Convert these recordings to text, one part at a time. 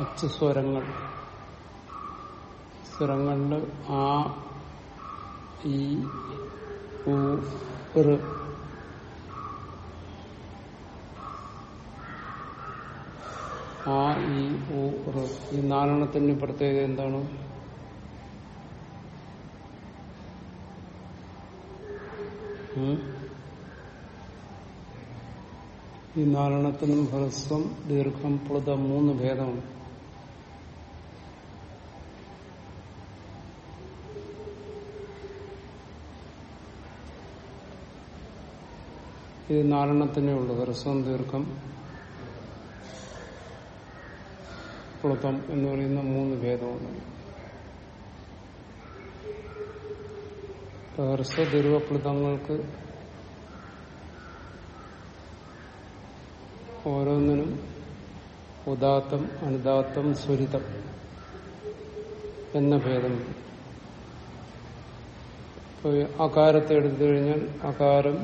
അച്ചുസ്വരങ്ങൾ സ്വരങ്ങളിൽ ആ ഈ ആ ഈ ഊ ഈ നാലെണ്ണത്തിന്റെ പ്രത്യേകത എന്താണ്? ഈ നാലെണ്ണത്തിനും ഹ്രസ്വം ദീർഘം പ്ലുത മൂന്ന് ഭേദമാണ്. ഇത് നാലെണ്ണത്തിനേ ഉള്ളൂ. ഹ്രസ്വം ദീർഘം പ്ലുതം എന്ന് പറയുന്ന മൂന്ന് ഭേദമുണ്ട് ഹ്രസ്വ ദീർഘപ്ലുതങ്ങൾക്ക് ഓരോന്നിനും ഉദാത്തം അനുദാത്തം സ്വരിതം എന്ന ഇപ്പൊ അകാരത്തെ എടുത്തു കഴിഞ്ഞാൽ അകാരം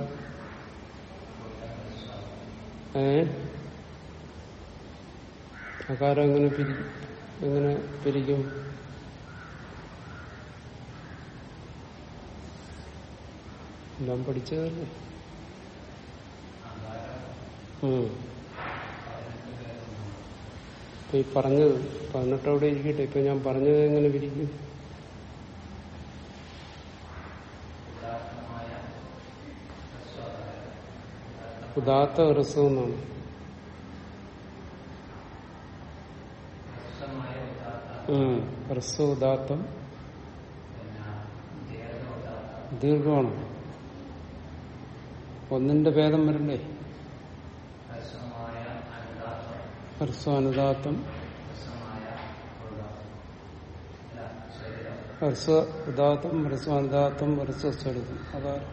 അകാരം എങ്ങനെ പിരി എങ്ങനെ പിരിക്കും? എല്ലാം പഠിച്ചതല്ലേ. ഇപ്പൊ ഈ പറഞ്ഞത് പതിനെട്ടവിടെ ഇരിക്കട്ടെ. ഇപ്പൊ ഞാൻ പറഞ്ഞത് എങ്ങനെ പിരിക്കും? ഉദാത്ത ഹ്രസ്വം എന്നാണ്. ഹ്രസ്വ ഉദാത്തം ദീർഘമാണ്. ഒന്നിന്റെ ഭേദം വരണ്ടേ? ഹ്രസ്വ അനുദാത്തം ഹ്രസ്വ ഉദാത്തം ഹ്രസ്വ അനുദാത്തം ഹ്രസ്വ അതായത്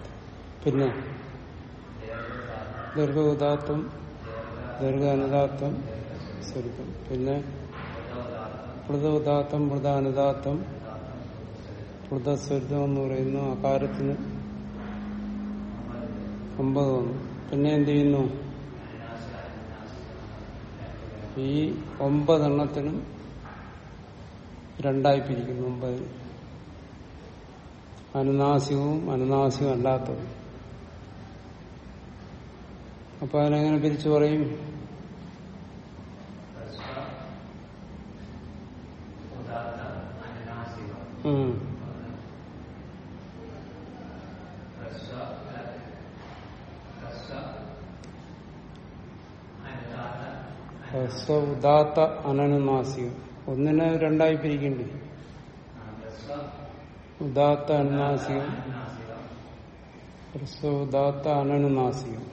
പിന്നെ ദീർഘോദാത്വം ദീർഘാനുദാത്വം സ്വരൂപം പിന്നെ മൃതോദാത്തം മൃതാനുദാത്തം മൃതസ്വരുതം എന്ന് പറയുന്നു അകാരത്തിന് ഒമ്പത് വന്നു. പിന്നെ എന്ത് ചെയ്യുന്നു? ഈ ഒമ്പതെണ്ണത്തിനും രണ്ടായി പിരിക്കുന്നു ഒമ്പതിന് അനുനാസികവും അനുനാസികം അല്ലാത്തതും അപ്പൊ അതിനെങ്ങനെ പിരിച്ചു പറയും. ഉദാത്ത അനനുനാസികം ഒന്നിനെ രണ്ടായി പിരിക്കണ്ടേ? ഉദാത്ത അനുനാസികം ഉദാത്ത അനനുനാസികം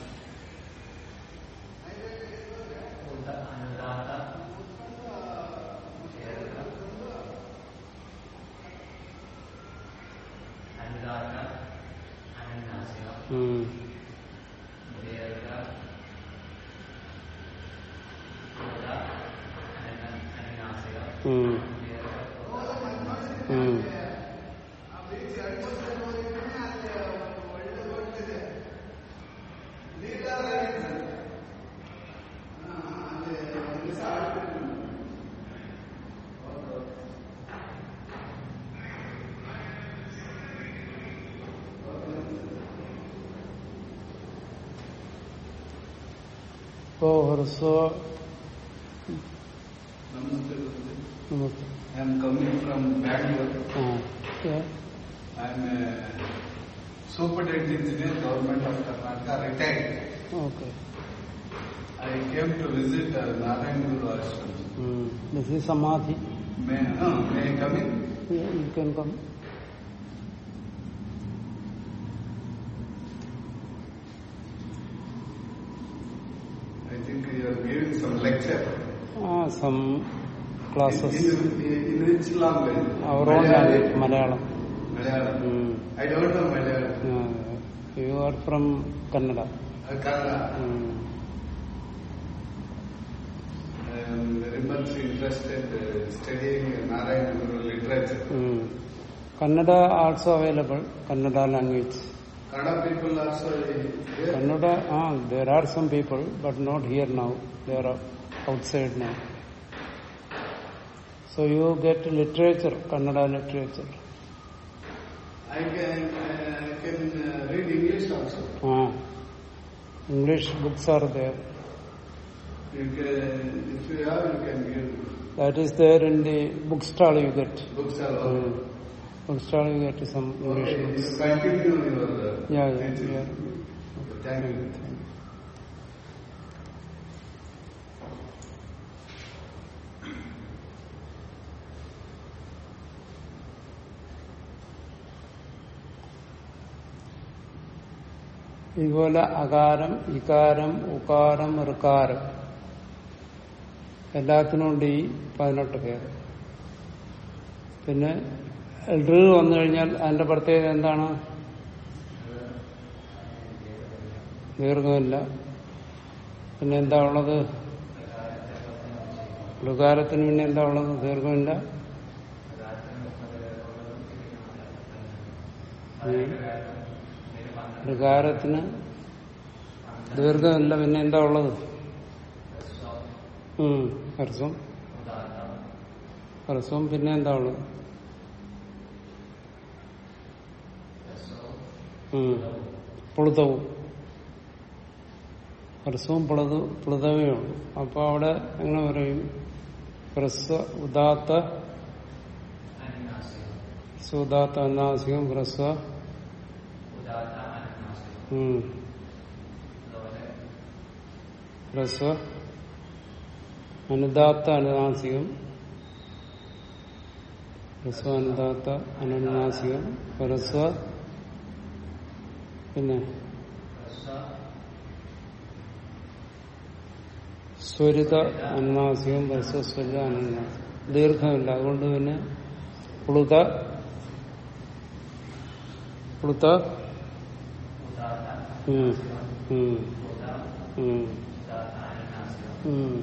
ഉം. ഹ്രസ്വ superintendent engineer government of Karnataka retired okay. I came to visit Narayana Guru ആശ്രമം this is samadhi may come in you can come from lecture. Ah, some classes. In, in, in which language? Our Malayalam. own language, Malayalam. Malayalam. Mm. I don't know Malayalam. Uh, you are from Kannada. Uh, Kannada. Mm. Um, very much interested uh, studying Narayan Guru literature. Mm. Kannada also available, Kannada language. Kannada people also there? Kannada, ah, there are some people, but not here now. They are outside now. So you get literature, Kannada literature. I can, I can uh, read English also. Ah. English books are there. You can, if you have, you can give. That is there in the bookstall you get. Bookstall. Mm. Understanding that is some relation. Okay, it's continued. Yeah, yeah, Thank you. yeah. Thank you. Thank you. ഇതുപോലെ അകാരം ഇകാരം ഉകാരം ഋകാരം എല്ലാത്തിനും ഉണ്ട് ഈ പതിനെട്ട് പേര് പിന്നെ ഋ വന്നു കഴിഞ്ഞാൽ അതിന്റെ പ്രത്യേകത എന്താണ് ദീർഘമില്ല പിന്നെ എന്താ ഉള്ളത് ഋകാരത്തിന് പിന്നെ എന്താ ഉള്ളത് ദീർഘമില്ല ഋകാരത്തിന് ദീർഘമില്ല പിന്നെ എന്താ ഉള്ളത് ഹർസം ഹർസവും പിന്നെ എന്താ ഉള്ളത് ഉം. ഹ്രസ്വവും പുളതു ഉള്ളൂ അപ്പൊ അവിടെ എങ്ങനെ പറയും? ഹ്രസ്വ ഉദാത്ത സുദാത്ത അന്നാസികം ഹ്രസ്വ. ഹ്രസ്വ അനുദാത്ത അനുനാസികം ഹ്രസ്വ അനുദാത്ത അനുനാസികം ഹ്രസ്വ പിന്നെ സ്വരിത അനുനാസികം ഹ്രസ്വ സ്വരിത അനുനാസികം ദീർഘമില്ല. അതുകൊണ്ട് പിന്നെ പ്ലുത പ്ലുത ഉം.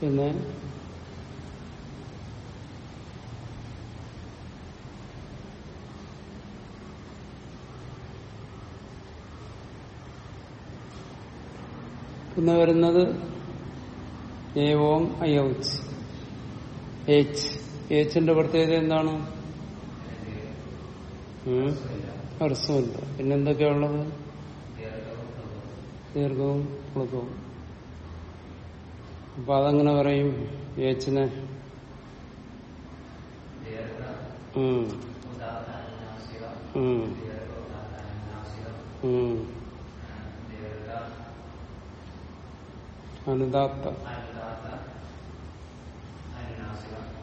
പിന്നെ പിന്നെ വരുന്നത് ഏവോം അയൗച്ച്. ഏച്ച്. ഏച്ചിന്റെ പ്രത്യേകത എന്താണ്? ഉം? ഹ്രസ്വമില്ല. പിന്നെന്തൊക്കെയാ ഉള്ളത്? ദീർഘവും പ്ലുതവും അപ്പൊ അതങ്ങനെ പറയും. ഏച്ചിനെ. അനുദാത്ത.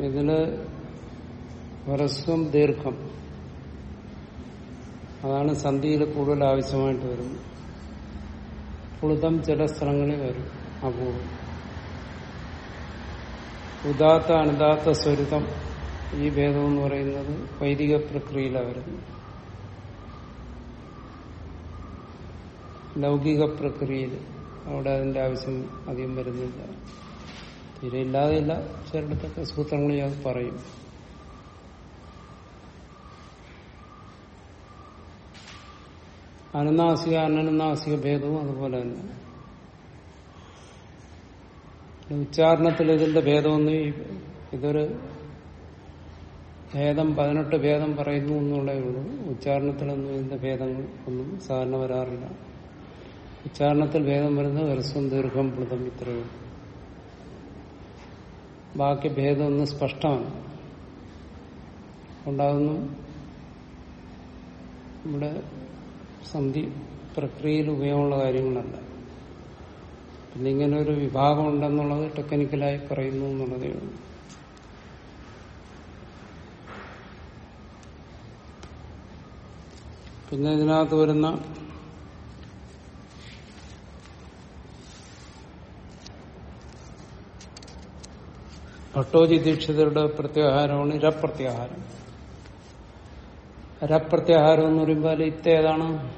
ഇതിൽ ഹ്രസ്വം ദീർഘം. അതാണ് സന്ധിയിൽ കൂടുതൽ ആവശ്യമായിട്ട് വരുന്നത് പുളുതം ചില സ്ഥലങ്ങളിൽ വരും അപൂർവം. ഉദാത്ത അനുദാത്ത സ്വരിതം. ഈ ഭേദം എന്ന് പറയുന്നത് വൈദിക പ്രക്രിയയിലാണ് വരുന്നത് ലൗകിക പ്രക്രിയയിൽ അവിടെ അതിന്റെ ആവശ്യം അധികം വരുന്നില്ല. തീരെ ഇല്ലാതെയില്ല. ചിലടത്തൊക്കെ സൂത്രങ്ങൾ ഞാൻ പറയും. അനുനാസിക അനന്നാസിക ഭേദവും അതുപോലെ തന്നെ. ഉച്ചാരണത്തിൽ ഇതിന്റെ ഭേദമൊന്നും ഇതൊരു ഭേദം പതിനെട്ട് ഭേദം പറയുന്നു എന്നുള്ളേ ഉള്ളൂ. ഉച്ചാരണത്തിലൊന്നും ഇതിന്റെ ഭേദങ്ങൾ ഒന്നും സാധാരണ വരാറില്ല. ഉച്ചാരണത്തിൽ ഭേദം വരുന്നത് ഹ്രസ്വം ദീർഘം പ്ലുതം ഇത്രയും ബാക്കി ഭേദം ഒന്ന് സ്പഷ്ടമാണ്. ഉണ്ടാകുന്നു. നമ്മുടെ സന്ധി പ്രക്രിയയിൽ ഉപയോഗമുള്ള കാര്യങ്ങളല്ല. പിന്നെ ഇങ്ങനെ ഒരു വിഭാഗം ഉണ്ടെന്നുള്ളത് ടെക്നിക്കലായി പറയുന്നു എന്നുള്ളതേ ഉള്ളൂ. പിന്നെ ഇതിനകത്ത് വരുന്ന ഭട്ടോജി ദീക്ഷിതരുടെ പ്രത്യാഹാരമാണ് രപ്രത്യാഹാരം രപ്രത്യാഹാരം എന്ന് പറയുമ്പോൾ ഇത്തേതാണ്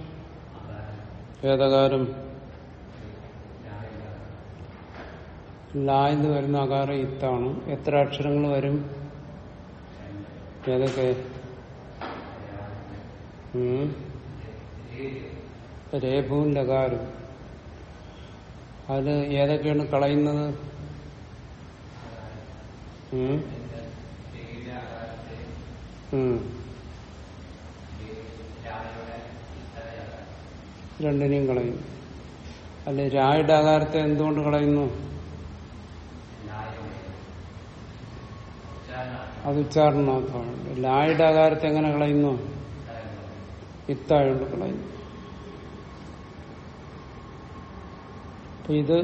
വേദകാരം. ലായെന്ന് വരുന്ന അകാരം ഇത്താണ്. എത്ര അക്ഷരങ്ങൾ വരും? ഏതൊക്കെ. രേഖവും ലകാരും അത് ഏതൊക്കെയാണ് കളയുന്നത്. രണ്ടിനെയും കളയും. അല്ല രായുടെ ആകാരത്തെ എന്തുകൊണ്ട് കളയുന്നു? അത് ഉച്ചാരണാർത്ഥമാണ് ലായുടെ ആകാരത്തെ എങ്ങനെ കളയുന്നു? ഇത്തായോണ്ട് കളയുന്നു അപ്പൊ ഇത്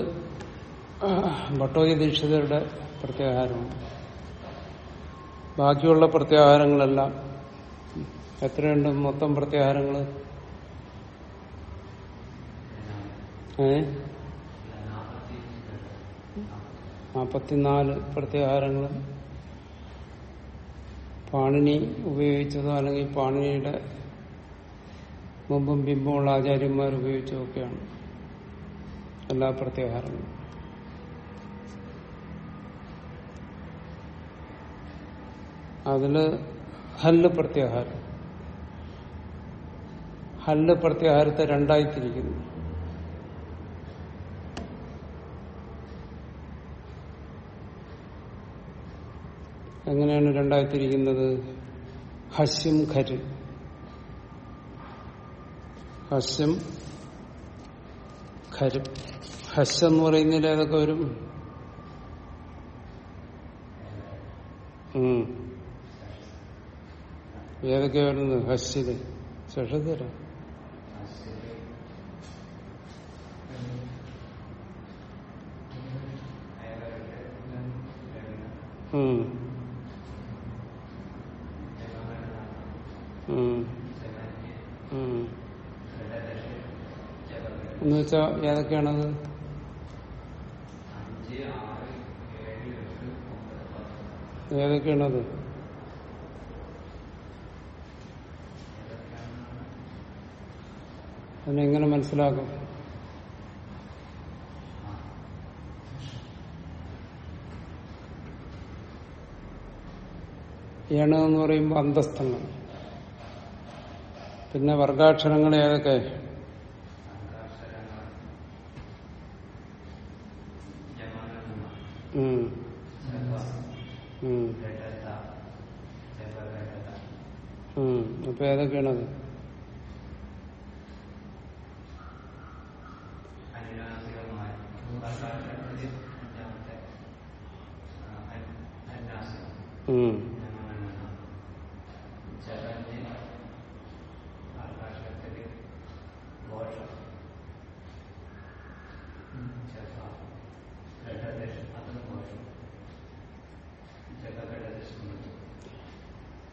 ഭട്ടോജി ദീക്ഷിതരുടെ പ്രത്യാഹാരമാണ് ബാക്കിയുള്ള പ്രത്യാഹാരങ്ങളെല്ലാം എത്രയുണ്ട് മൊത്തം പ്രത്യാഹാരങ്ങൾ? ഏ? നാൽപ്പത്തിനാല് പ്രത്യാഹാരങ്ങൾ. പാണിനി ഉപയോഗിച്ചതോ അല്ലെങ്കിൽ പാണിനിയുടെ മുമ്പും ബിംബമുള്ള ആചാര്യന്മാർ ഉപയോഗിച്ചതൊക്കെയാണ് എല്ലാ പ്രത്യാഹാരങ്ങളും. അതിൽ ഹല്ല് പ്രത്യാഹാരം. ഹല്ല് പ്രത്യാഹാരത്തെ രണ്ടായി തിരിക്കുന്നു എങ്ങനെയാണ് രണ്ടായി തിരിക്കുന്നത് ഹസ്യം ഖര്. ഹസ്യം ഖരും ഹസ് എന്ന് പറയുന്നതിൽ ഏതൊക്കെ വരും. ഏതൊക്കെ വരുന്നത് ഹസ്സിൽ ശഷതര ഉം ഉം. വെച്ചാ ഏതൊക്കെയാണത്? ഏതൊക്കെയാണത്? അതിനെങ്ങനെ മനസ്സിലാക്കും? ഏണ എന്ന് പറയുമ്പോൾ അന്തസ്ഥങ്ങൾ പിന്നെ വർഗാക്ഷരങ്ങൾ ഏതൊക്കെ ഉം. ഉം. ഉം. അപ്പൊ ഏതൊക്കെയാണത് ഉം.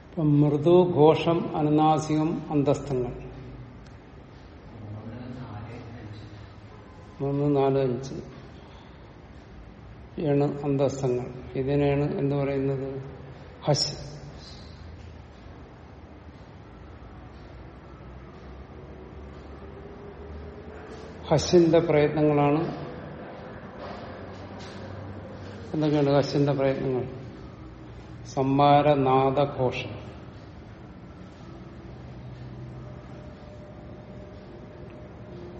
ഇപ്പം മൃദു ഘോഷം അനുനാസികം അന്തസ്ഥങ്ങൾ മൂന്ന് നാല് അഞ്ച്. ആണ് അന്തസ്ഥങ്ങൾ ഇതിനെയാണ് എന്ത് പറയുന്നത് ഹസ് ഹസിന്റെ പ്രയത്നങ്ങളാണ് എന്തൊക്കെയാണ് ഹസിന്റെ പ്രയത്നങ്ങൾ. സംഹാരനാദഘോഷം.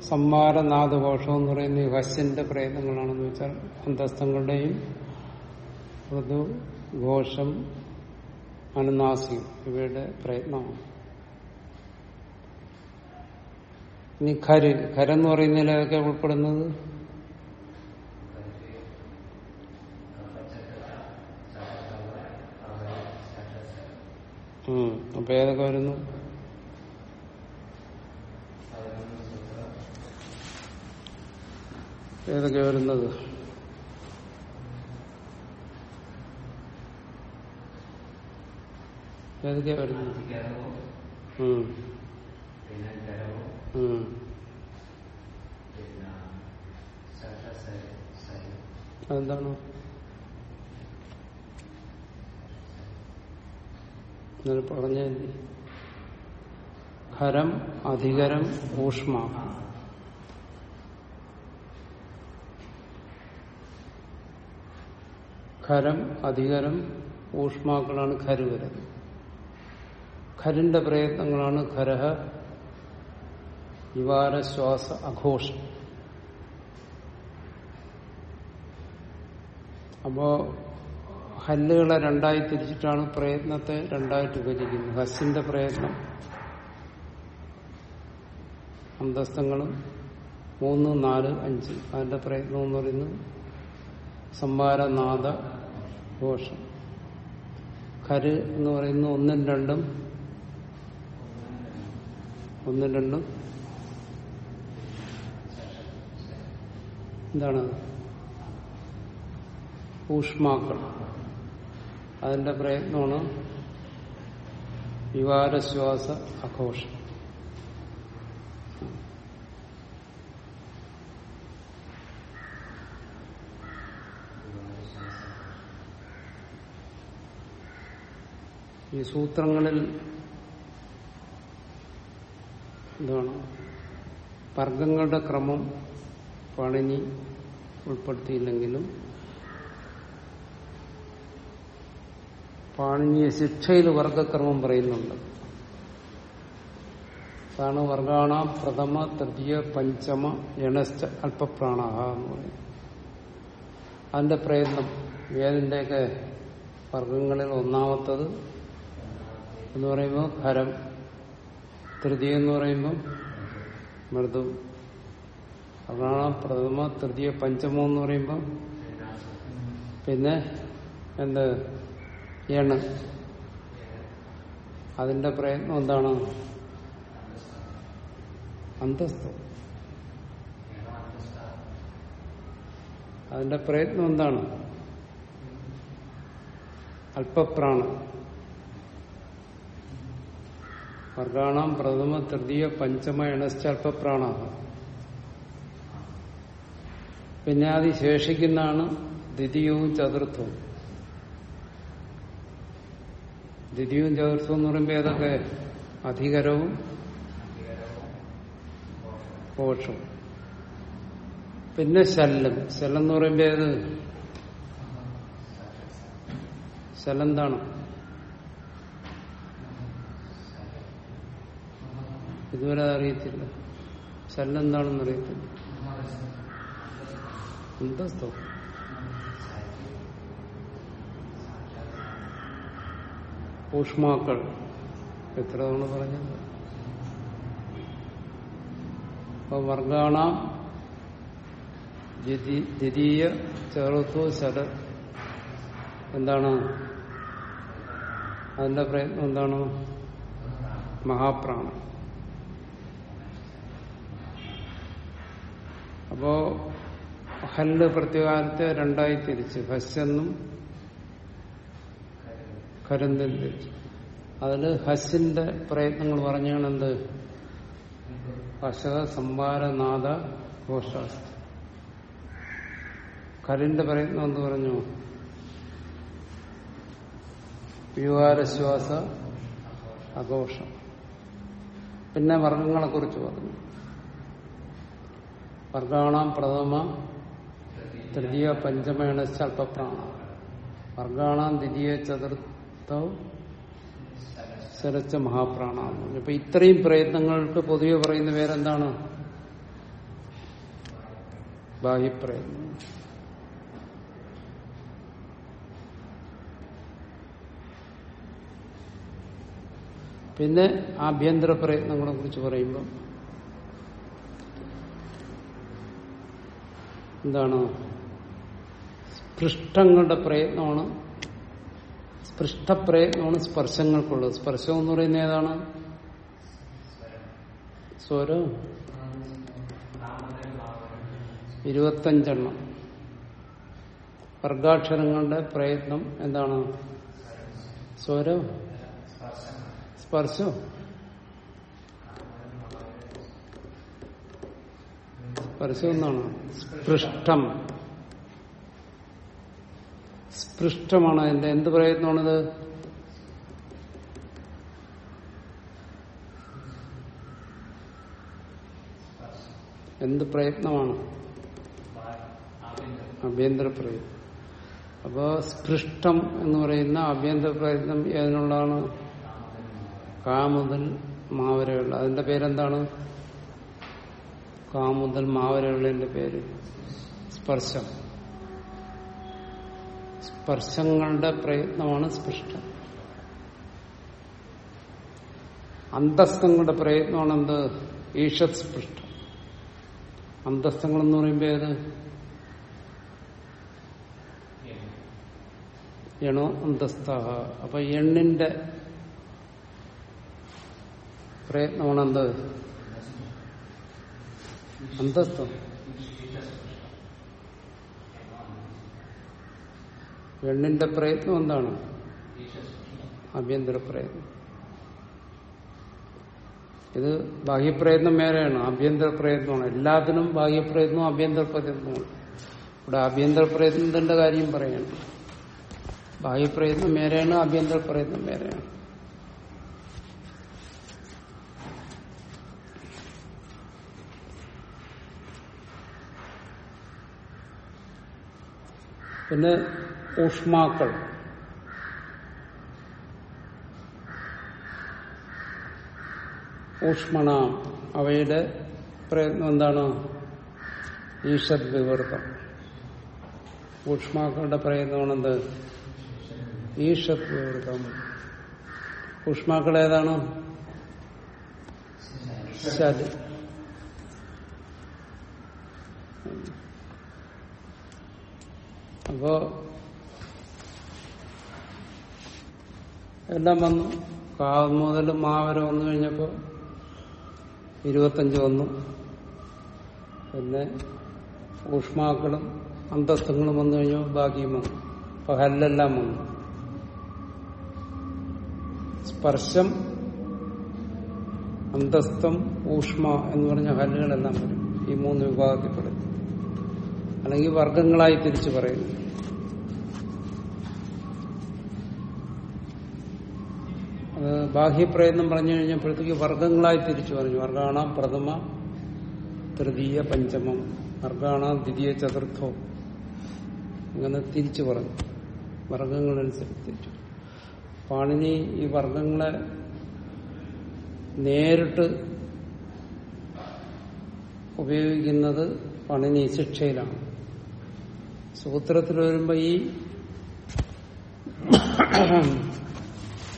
സംവാരനാദഘോഷം എന്ന് പറയുന്ന ഈ ഹസ്യന്റെ പ്രയത്നങ്ങളാണെന്ന് വെച്ചാൽ അന്തസ്ഥങ്ങളുടെയും മൃദു ഘോഷം അനുനാസിയും ഇവയുടെ പ്രയത്നമാണ് ഇനി ഖര് ഖരെന്ന് പറയുന്നതിലൊക്കെ ഉൾപ്പെടുന്നത്. അപ്പൊ ഏതൊക്കെ വരുന്നു ഏതൊക്കെ വരുന്നത്? ഏതൊക്കെ വരുന്നത്. അതെന്താണ്? പറഞ്ഞ ഖരം അധികരം ഊഷ്മ. ഖരം അധികരം ഊഷ്മാക്കളാണ് ഖരു വരുന്നത്. ഖരിന്റെ പ്രയത്നങ്ങളാണ് ഖരഹ വിവാരശ്വാസ അഘോഷം. അപ്പോ ഹല്ലുകളെ രണ്ടായി തിരിച്ചിട്ടാണ് പ്രയത്നത്തെ രണ്ടായിട്ട് വിഭജിക്കുന്നത് ഹസ്സിന്റെ പ്രയത്നം അന്തസ്ഥങ്ങളും മൂന്ന് നാല് അഞ്ച്. അതിന്റെ പ്രയത്നം എന്ന് പറയുന്നത് സംവാരനാദ ഘോഷം കര് എന്ന് പറയുന്ന ഒന്നും രണ്ടും ഒന്നും രണ്ടും. എന്താണ്? ഊഷ്മാക്കൾ. അതിന്റെ പ്രയത്നമാണ് വിവാരശ്വാസ ആഘോഷം ഈ സൂത്രങ്ങളിൽ എന്താണ്? വർഗങ്ങളുടെ ക്രമം പണിഞ്ഞി ഉൾപ്പെടുത്തിയില്ലെങ്കിലും പാണിനിയ ശിക്ഷയിൽ വർഗക്രമം പറയുന്നുണ്ട്. അതാണ് വർഗാണ പ്രഥമ തൃതീയ പഞ്ചമ ജനശ്ച അല്പപ്രാണാഹ എന്ന് പറയും അതിന്റെ പ്രയത്നം വേദിന്റെയൊക്കെ വർഗങ്ങളിൽ ഒന്നാമത്തത് എന്ന് പറയുമ്പോൾ ഹരം. തൃതീയ എന്ന് പറയുമ്പോൾ മൃദു. അതാണ് പ്രഥമ തൃതീയ പഞ്ചമം എന്ന് പറയുമ്പോൾ പിന്നെ എന്ത്? എണ് അതിന്റെ പ്രയത്നം എന്താണ്? അന്തസ്തു. അതിന്റെ പ്രയത്നം എന്താണ്? അല്പപ്രാണം. വർഗാണാം പ്രഥമ തൃതീയ പഞ്ചമ എണശ്ചൽപ്രാണ പിന്നെ അത് ശേഷിക്കുന്നതാണ് ദ്വിതീയവും ചതുർത്ഥവും. ദ്വിതീയവും ചതുർത്ഥവും എന്ന് പറയുമ്പോൾ ഏതൊക്കെ? അധികരവും പോഷവും. പിന്നെ ശല്യം. ശല്ലം എന്ന് പറയുമ്പോ ഏത്? ശലെന്താണ് ഇതുവരെ അറിയത്തില്ല. ശല്ലെന്താണെന്ന് അറിയത്തില്ല. അന്തസ്തോ ഊഷ്മാക്കൾ. എത്ര തവണ പറഞ്ഞത്? അപ്പൊ വർഗാണ ദ്വിതീയ ചേർത്തു ശര എന്താണ്? അതിന്റെ പ്രയത്നം എന്താണ്? മഹാപ്രാണം. അപ്പോ ഹല്ല് പ്രത്യേകാലത്തെ രണ്ടായി തിരിച്ച്. ഹസ്സെന്നും കരുന്തും തിരിച്ചു അതിൽ ഹസ്സിന്റെ പ്രയത്നങ്ങൾ പറഞ്ഞാണ് എന്ത് ഹർഷക സംഭാരനാഥ ഘോഷാസ്തി കലിന്റെ പ്രയത്നം എന്ത് പറഞ്ഞു? വ്യൂഹാരശ്വാസ അഘോഷം. പിന്നെ വർഗങ്ങളെ കുറിച്ച് പറഞ്ഞു. വർഗാണാം പ്രഥമ തൃതീയ പഞ്ചമേണ അല്പപ്രാണ വർഗാണാം ദ്വിതീയ ചതുർത്ഥ സരച്ച മഹാപ്രാണ. അപ്പൊ ഇത്രയും പ്രയത്നങ്ങൾക്ക് പൊതുവെ പറയുന്ന പേരെന്താണ്? ബാഹ്യപ്രയത്നം. പിന്നെ ആഭ്യന്തര പ്രയത്നങ്ങളെ കുറിച്ച് പറയുമ്പോൾ എന്താണ്? സ്പൃഷ്ടങ്ങളുടെ പ്രയത്നമാണ്. സ്പൃഷ്ടപ്രയത്നമാണ് സ്പർശങ്ങൾക്കുള്ളത്. സ്പർശം എന്ന് പറയുന്നത് ഏതാണ്? സ്വരം. ഇരുപത്തഞ്ചെണ്ണം. വർഗാക്ഷരങ്ങളുടെ പ്രയത്നം എന്താണ്? സ്വരം. സ്പർശം. സ്പർശം ഒന്നാണ് സ്പൃഷ്ടം. സ്പൃഷ്ടമാണ് അതിന്റെ എന്ത് പ്രയത്നമാണിത് എന്ത് പ്രയത്നമാണ്? ആഭ്യന്തര പ്രയത്നം. അപ്പോ സ്പൃഷ്ടം എന്ന് പറയുന്ന ആഭ്യന്തര പ്രയത്നം ഏതിനുള്ളതാണ്? കാമുതൽ മാവരെയുള്ള. അതിന്റെ പേരെന്താണ്? കാ മുതൽ പേര്. സ്പർശം. സ്പർശങ്ങളുടെ പ്രയത്നമാണ് സ്പൃഷ്ടം. അന്തസ്ഥങ്ങളുടെ പ്രയത്നമാണ് എന്ത് ഈഷത് സ്പൃഷ്ടം. അന്തസ്ഥങ്ങൾ എന്ന് പറയുമ്പോൾ ഏത്? എണോ അന്തസ്ഥ അപ്പൊ എണ്ണിന്റെ പ്രയത്നമാണ് എന്ത് അന്തസ്ഥം എണ്ണിന്റെ പ്രയത്നം എന്താണ്? ആഭ്യന്തര പ്രയത്നം. ഇത് ബാഹ്യപ്രയത്നം വേറെയാണ്. ആഭ്യന്തര പ്രയത്നമാണ്. എല്ലാത്തിനും ബാഹ്യപ്രയത്നവും ആഭ്യന്തര പ്രയത്നമാണ് ഇവിടെ ആഭ്യന്തര പ്രയത്നത്തിന്റെ കാര്യം പറയണം. ബാഹ്യപ്രയത്നം വേറെയാണ് ആഭ്യന്തര പ്രയത്നം വേറെയാണ്. പിന്നെ ഊഷ്മാക്കൾ. ഊഷ്മണ അവയുടെ പ്രയത്നം എന്താണ്? ഈഷത് വിവർത്തം ഊഷ്മാക്കളുടെ പ്രയത്നമാണെന്ത്? ഈഷത് വിവർത്തം ഊഷ്മാക്കൾ ഏതാണ് ശരി. അപ്പോ എല്ലാം വന്നു കാവ് മുതൽ മാവര വന്നു കഴിഞ്ഞപ്പോ ഇരുപത്തഞ്ച് വന്നു. പിന്നെ ഊഷ്മാക്കളും അന്തസ്തങ്ങളും വന്നു കഴിഞ്ഞു ബാക്കിയും വന്നു. അപ്പൊ ഹല്ലെല്ലാം വന്നു. സ്പർശം അന്തസ്തം ഊഷ്മ എന്ന് പറഞ്ഞ ഹല്ലുകളെല്ലാം വരും. ഈ മൂന്ന് വിഭാഗത്തിൽപ്പെടും അല്ലെങ്കിൽ വർഗങ്ങളായി തിരിച്ചു പറയുന്നു അത് ബാഹ്യപ്രയത്നം പറഞ്ഞു കഴിഞ്ഞപ്പോഴത്തേക്ക് വർഗങ്ങളായി തിരിച്ചു പറഞ്ഞു. വർഗാണ പ്രഥമ തൃതീയ പഞ്ചമം. വർഗാണ ദ്വിതീയ ചതുർത്ഥം. അങ്ങനെ തിരിച്ചു പറഞ്ഞു. വർഗങ്ങളനുസരിച്ച് തിരിച്ചു. പാണിനി ഈ വർഗങ്ങളെ നേരിട്ട് ഉപയോഗിക്കുന്നത് പണിനി ശിക്ഷയിലാണ്. സൂത്രത്തിൽ വരുമ്പോ ഈ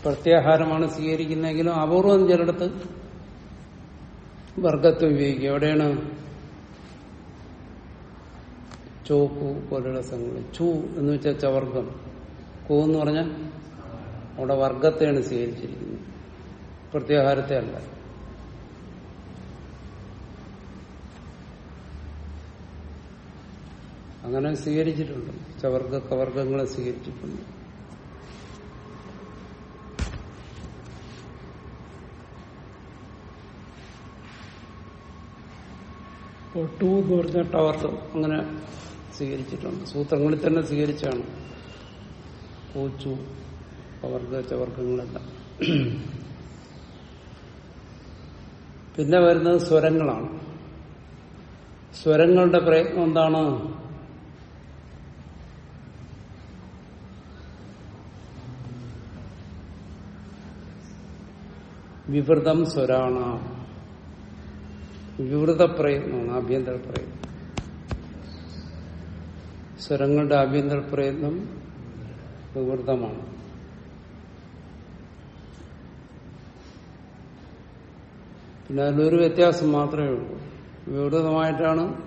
പ്രത്യാഹാരമാണ് സ്വീകരിക്കുന്നതെങ്കിലും അപൂർവം ചിലടത്ത് വർഗത്തെ ഉപയോഗിക്കുക. എവിടെയാണ്? ചോക്കു പോലുള്ള സംഘങ്ങൾ ചൂ എന്ന് വെച്ചാൽ ചവർഗം. കൂ എന്ന് പറഞ്ഞാൽ അവിടെ വർഗത്തെയാണ് സ്വീകരിച്ചിരിക്കുന്നത്. പ്രത്യാഹാരത്തെ അല്ല. അങ്ങനെ സ്വീകരിച്ചിട്ടുണ്ട്. ചവർഗ കവർഗങ്ങളെ സ്വീകരിച്ചിട്ടുണ്ട്. ടൂ എന്ന് പറഞ്ഞ അങ്ങനെ സ്വീകരിച്ചിട്ടുണ്ട്. സൂത്രങ്ങളിൽ തന്നെ സ്വീകരിച്ചാണ്. കോച്ചു പവർഗ ചവർഗങ്ങളെല്ലാം. പിന്നെ വരുന്നത് സ്വരങ്ങളാണ്. സ്വരങ്ങളുടെ പ്രയത്നം എന്താണ്? വിവൃതം സ്വരാണ. വിവൃത പ്രയത്നമാണ് ആഭ്യന്തര പ്രയത്നം. സ്വരങ്ങളുടെ ആഭ്യന്തര പ്രയത്നം വിവൃതമാണ്. പിന്നെ അതിലൊരു വ്യത്യാസം മാത്രമേ ഉള്ളൂ. വിവൃതമായിട്ടാണ്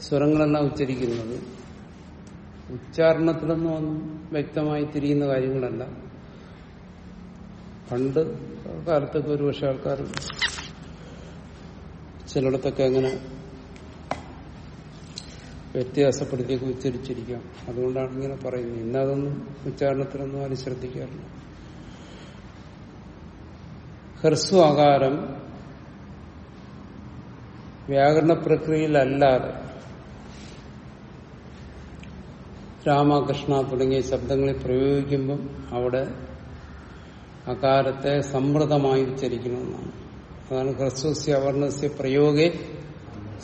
സ്വരങ്ങളെല്ലാം ഉച്ചരിക്കുന്നത്. ഉച്ചാരണത്തിലൊന്നും വ്യക്തമായി തിരിയുന്ന കാര്യങ്ങളല്ല. പണ്ട് കാലത്തൊക്കെ ഒരുപക്ഷെ ആൾക്കാർ ചിലയിടത്തൊക്കെ അങ്ങനെ വ്യത്യാസപ്പെടുത്തിയൊക്കെ ഉച്ചരിച്ചിരിക്കാം. അതുകൊണ്ടാണ് ഇങ്ങനെ പറയുന്നത്. ഇന്നതൊന്നും ഉച്ചാരണത്തിലൊന്നും ആരും ശ്രദ്ധിക്കാറില്ല. ഹ്രസ്വ ആകാരം വ്യാകരണ പ്രക്രിയയിലല്ലാതെ രാമകൃഷ്ണ തുടങ്ങിയ ശബ്ദങ്ങളെ പ്രയോഗിക്കുമ്പം അവിടെ അകാരത്തെ സമൃദ്ധമായി ഉച്ചരിക്കണമെന്നാണ് അതാണ് ഹ്രസ്വസ്യ അവർണസ്യ പ്രയോഗേ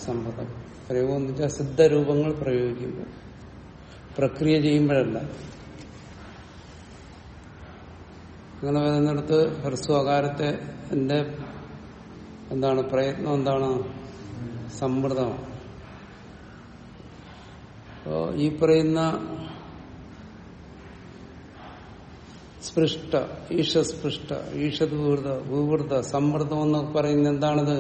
സമ്മതം പ്രയോഗം എന്ന് വെച്ചാൽ സിദ്ധരൂപങ്ങൾ പ്രയോഗിക്കുമ്പോൾ പ്രക്രിയ ചെയ്യുമ്പോഴല്ല. അങ്ങനെ വരുന്നിടത്ത് ഹ്രസ്വ അകാരത്തെ എന്റെ എന്താണ് പ്രയത്നം എന്താണ്? സമൃദ്ധമാണ്. അപ്പോ ഈ പറയുന്ന സ്പൃഷ്ട ഈശസ്പൃഷ്ട ഈഷത് വീർത ഭൂവൃത സമ്മർദ്ദം എന്ന് പറയുന്നത് എന്താണിത്?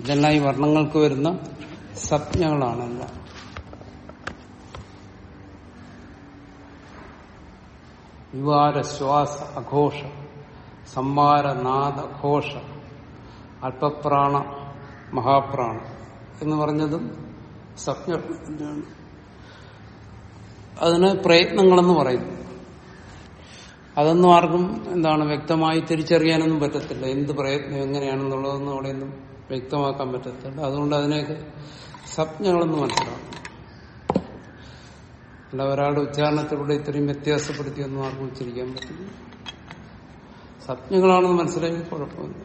ഇതെല്ലാം ഈ വർണങ്ങൾക്ക് വരുന്ന സംജ്ഞകളാണെല്ലാം വിവാര ശ്വാസ അഘോഷ സംവാര ഘോഷ അല്പപ്രാണ മഹാപ്രാണ എന്ന് പറഞ്ഞതും തന്നെയാണ് അതിന് പ്രയത്നങ്ങളെന്ന് പറയുന്നു. അതൊന്നും ആർക്കും എന്താണ് വ്യക്തമായി തിരിച്ചറിയാനൊന്നും പറ്റത്തില്ല. എന്ത് പ്രയത്നം എങ്ങനെയാണെന്നുള്ളതൊന്നും അവിടെയൊന്നും വ്യക്തമാക്കാൻ പറ്റത്തില്ല. അതുകൊണ്ട് അതിനെയൊക്കെ സ്വപ്നങ്ങളൊന്നും മനസ്സിലാവും അല്ല ഒരാളുടെ ഉച്ചാരണത്തിലൂടെ ഇത്രയും വ്യത്യാസപ്പെടുത്തിയൊന്നും ആർക്കും ഉച്ചരിക്കാൻ പറ്റില്ല. സംജ്ഞകളാണെന്ന് മനസ്സിലാക്കി കുഴപ്പമില്ല.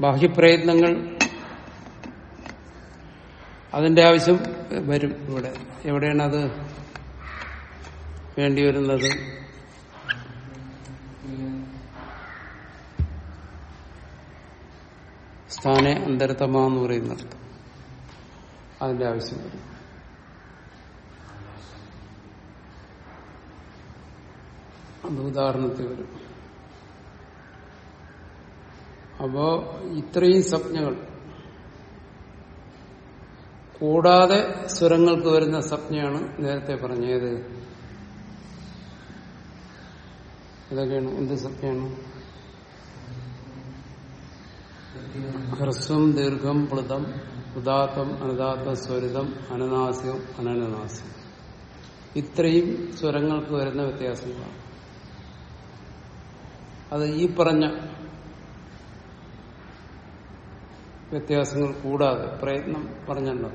ബാഹ്യപ്രയത്നങ്ങൾ അതിന്റെ ആവശ്യം വരും ഇവിടെ. എവിടെയാണ് അത് വേണ്ടി വരുന്നത് സ്ഥാനെ അന്തരത്തമ എന്ന് പറയുന്നിടത്ത് അതിന്റെ ആവശ്യം വരും. അത് ഉദാഹരണത്തിൽ വരും. അപ്പോ ഇത്രയും സംജ്ഞകൾ കൂടാതെ സ്വരങ്ങൾക്ക് വരുന്ന സംജ്ഞയാണ് നേരത്തെ പറഞ്ഞത്. ഇതൊക്കെയാണ് എന്ത് സംജ്ഞയാണ്? ഹ്രസ്വം ദീർഘം പ്ലുതം ഉദാത്തം അനുദാത്ത സ്വരിതം അനനാസ്യം അനനാസ്യം ഇത്രയും സ്വരങ്ങൾക്ക് വരുന്ന വ്യത്യാസങ്ങളാണ്. അത് ഈ പറഞ്ഞ വ്യത്യാസങ്ങൾ കൂടാതെ പ്രയത്നം പറഞ്ഞല്ലോ.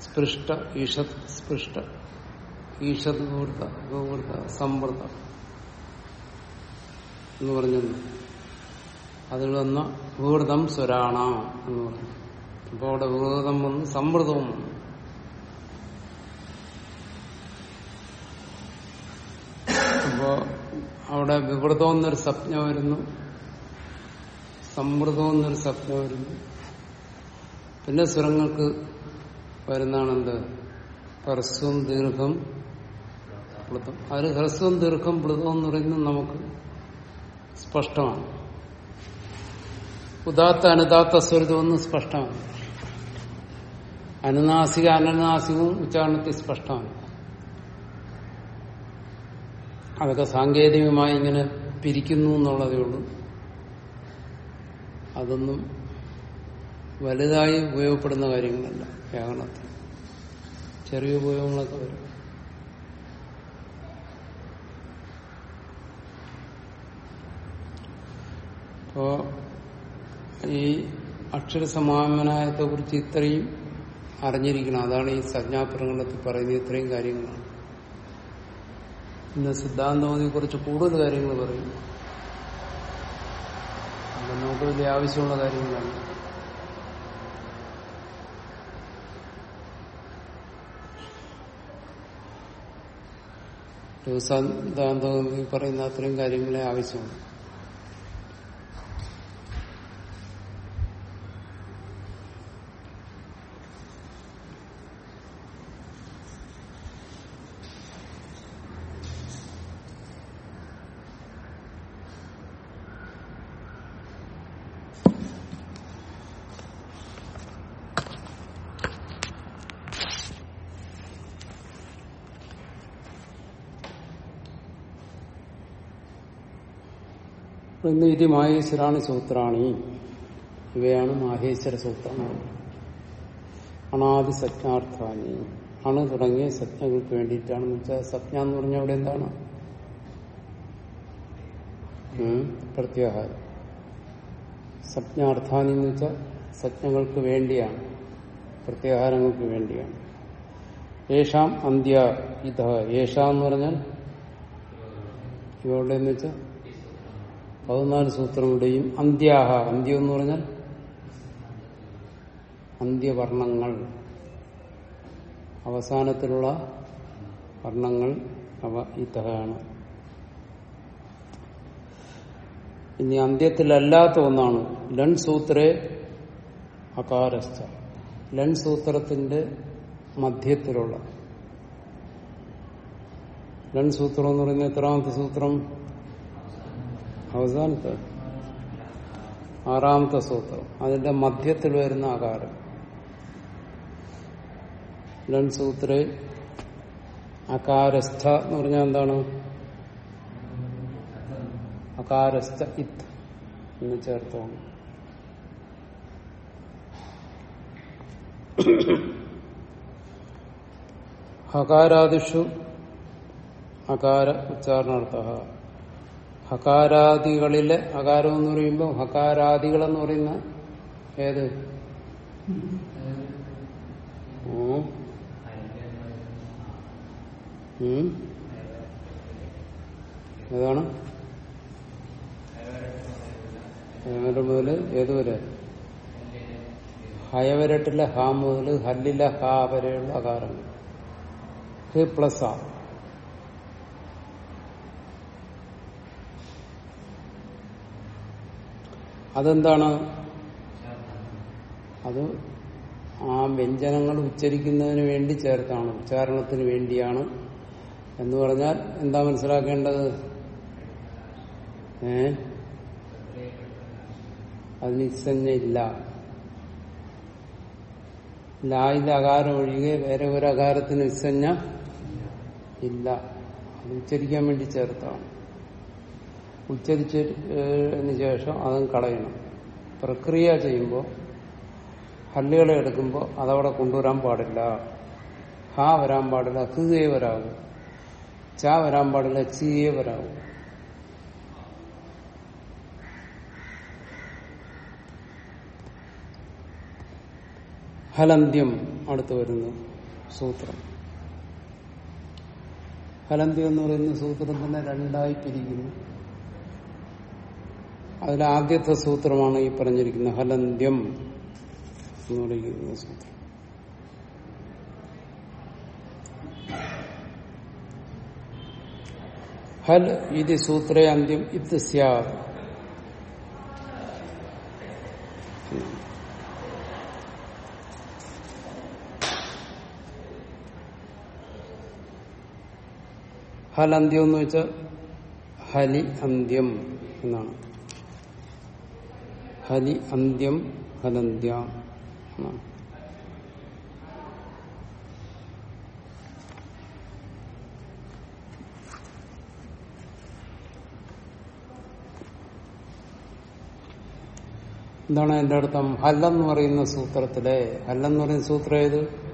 സ്പൃഷ്ട ഈഷത് സ്പൃഷ്ട ഈഷത് ഗൂർത്ത ഗോവൃത്ത സമ്പൃത എന്ന് പറഞ്ഞല്ലോ. അതിൽ വന്ന വീർതം സ്വരാണ എന്ന് പറഞ്ഞു. അപ്പൊ അവിടെ വീർതം വന്ന് സമൃദ്ധവും വന്നു. അപ്പോ അവിടെ വിവൃതം എന്നൊരു സ്വപ്നം വരുന്നു. സമൃദ്ധം എന്നൊരു സ്വപ്നം വരുന്നു. പിന്നെ സ്വരങ്ങൾക്ക് വരുന്നതാണ് എന്ത് ഹ്രസ്വം ദീർഘം പ്ലുതം. അതിൽ ഹ്രസ്വം ദീർഘം പ്ലുതം എന്ന് പറയുന്നത് നമുക്ക് സ്പഷ്ടമാണ്. ഉദാത്ത അനുദാത്ത സ്വരിതമൊന്നും സ്പഷ്ടമാണ്. അനുനാസിക അനനാസികവും ഉച്ചാരണത്തിൽ സ്പഷ്ടമാണ്. അതൊക്കെ സാങ്കേതികമായി ഇങ്ങനെ പിരിക്കുന്നു എന്നുള്ളതേ ഉള്ളൂ. അതൊന്നും വലുതായി ഉപയോഗപ്പെടുന്ന കാര്യങ്ങളല്ല വ്യാകരണത്തിൽ ചെറിയ ഉപയോഗങ്ങളൊക്കെ വരും. അപ്പോ ഈ അക്ഷരസമാപനായത്തെ കുറിച്ച് ഇത്രയും അറിഞ്ഞിരിക്കണം. അതാണ് ഈ സംജ്ഞാപ്രകടനത്തിൽ പറയുന്ന ഇത്രയും കാര്യങ്ങളാണ് ഇന്ന് സിദ്ധാന്തമതിയെ കുറിച്ച് കൂടുതൽ കാര്യങ്ങൾ പറയും. അത് നമുക്ക് വലിയ ആവശ്യമുള്ള കാര്യങ്ങളാണ്. സിദ്ധാന്തം ഈ പറയുന്ന അത്രയും കാര്യങ്ങളെ ആവശ്യമുണ്ട് ഇന്ന് ഇത് മാഹേശ്വരാണ് സൂത്രാണി. ഇവയാണ് മാഹേശ്വര സൂത്രങ്ങൾ അണാദി സജ്ഞാർത്ഥാനി അണു തുടങ്ങിയ സജ്ഞകൾക്ക് വേണ്ടിയിട്ടാണെന്ന് വെച്ചാൽ സജ്ഞ എന്ന് പറഞ്ഞാൽ അവിടെ എന്താണ്? പ്രത്യാഹാരം. സജ്ഞാർത്ഥാനി എന്ന് വെച്ചാൽ സജ്ഞകൾക്ക് വേണ്ടിയാണ്. പ്രത്യാഹാരങ്ങൾക്ക് വേണ്ടിയാണ്. യേഷാം അന്ത്യ ഇത യേശാം എന്ന് പറഞ്ഞാൽ ഇവരുടെ എന്ന് വെച്ചാൽ പതിനാല് സൂത്രങ്ങളുടെയും അന്ത്യാഹ അന്ത്യം എന്ന് പറഞ്ഞാൽ അന്ത്യവർണങ്ങൾ. അവസാനത്തിലുള്ള വർണങ്ങൾ അവ ഇത്തഹാണ് ഇനി അന്ത്യത്തിലല്ലാത്ത ഒന്നാണ് ലൺ സൂത്രേ അകാരസ്ഥ. ലൺ സൂത്രത്തിന്റെ മധ്യത്തിലുള്ള. ലൺ സൂത്രം എന്ന് പറയുന്ന എത്രാമത്തെ സൂത്രം? അവസാനത്തെ. ആറാമത്തെ സൂത്രം. അതിന്റെ മധ്യത്തിൽ വരുന്ന ആകാരം. ലൺ സൂത്രേ. അകാരസ്ഥ എന്ന് പറഞ്ഞാൽ എന്താണ്? അകാരസ്ഥ ഇത്ത് എന്ന് ചേർത്താണ്. ഹകാരാദിഷു അകാര ഉച്ചാരണാർത്ഥ. ഹകാരാദികളിലെ അകാരം എന്ന് പറയുമ്പോൾ ഹകാരാദികൾ എന്ന് പറയുന്ന ഏത്. ഏതാണ്? ഹയവരട്ട് മുതൽ ഏതുവരെ ഹയവരട്ടിലെ ഹ മുതൽ ഹല്ലിലെ ഹ വരെയുള്ള അകാരങ്ങൾ ഹ് പ്ലസ് ആ. അതെന്താണ്? അത് ആ വ്യഞ്ജനങ്ങൾ ഉച്ചരിക്കുന്നതിന് വേണ്ടി ചേർത്താണ് ഉച്ചാരണത്തിന് വേണ്ടിയാണ്. എന്ന് പറഞ്ഞാൽ എന്താ മനസ്സിലാക്കേണ്ടത്? ഏ? അതിന് ഇസഞ്ഞയില്ല ലായിന്റെ അകാരം ഒഴികെ വേറെ ഒരു അകാരത്തിന് ഇസഞ്ഞ ഇല്ല. അത് ഉച്ചരിക്കാൻ വേണ്ടി ചേർത്താണ്. ഉച്ചരിച്ചതിന് ശേഷം അതും കളയണം. പ്രക്രിയ ചെയ്യുമ്പോൾ ഹല്ലുകളെ എടുക്കുമ്പോൾ അതവിടെ കൊണ്ടുവരാൻ പാടില്ല. ഹാ വരാൻ പാടില്ല ഹൃദയ വരാകും ച വരാൻ പാടില്ല ചിയെ വരാകും ഹലന്ത്യം അടുത്ത് വരുന്നു സൂത്രം. ഹലന്ത്യം എന്ന് പറയുന്ന സൂത്രം തന്നെ രണ്ടായി പിരിക്കുന്നു. അതിൽ ആദ്യത്തെ സൂത്രമാണ് ഈ പറഞ്ഞിരിക്കുന്ന ഹലന്ത്യം എന്ന് പറയുന്ന സൂത്രം. ഹൽ ഇത് സൂത്രേ അന്ത്യം ഇത് ഹൽ അന്ത്യം എന്ന് വെച്ചാൽ ഹലി അന്ത്യം എന്നാണ്. ഹലി അന്ത്യം ഹലന്ത്യ. എന്താണ് എന്റെ അർത്ഥം. ഹല്ലെന്ന് പറയുന്ന സൂത്രത്തിലെ ഹല്ലെന്ന് പറയുന്ന സൂത്രം ഏത്?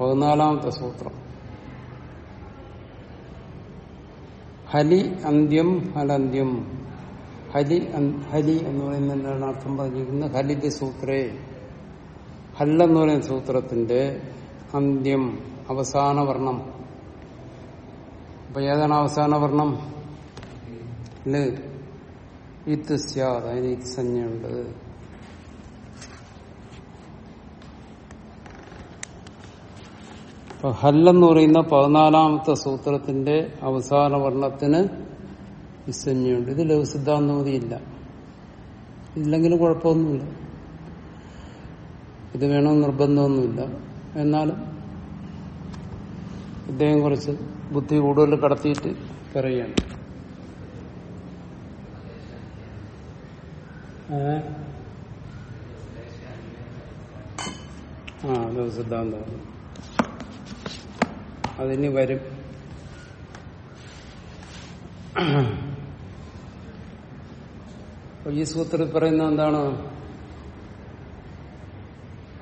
പതിനാലാമത്തെ സൂത്രം. ഹലി അന്ത്യം ഹലന്ത്യം. ഹലി ഹലി എന്ന് പറയുന്നതിനാണ് അർത്ഥം പറഞ്ഞിരിക്കുന്നത്? ഹലിന്റെ സൂത്രേ. ഹല്ലെന്ന് പറയുന്ന സൂത്രത്തിന്റെ അന്ത്യം അവസാന വർണം. അപ്പൊ ഏതാണ് അവസാന വർണം? ൽ. ഇത്ത് സ്യാദ്. അതിന് ഇത് അപ്പൊ ഹല്ലെന്ന് പറയുന്ന പതിനാലാമത്തെ സൂത്രത്തിന്റെ അവസാന വർണത്തിന് വിസഞ്ജയുണ്ട് ഇത് ലഘുസിദ്ധാന്തമതിയില്ല ഇല്ലെങ്കിലും കുഴപ്പമൊന്നുമില്ല. ഇത് വേണമെന്ന് നിർബന്ധമൊന്നുമില്ല. എന്നാലും ഇദ്ദേഹം കുറച്ച് ബുദ്ധി കൂടുതൽ കടത്തിയിട്ട് പറയുകയാണ്? ആ ലഘുസിദ്ധാന്തമാണ് സിദ്ധാന്തമാണ് അതിന് വരും. ഈ സൂത്രത്തിൽ പറയുന്ന എന്താണ്?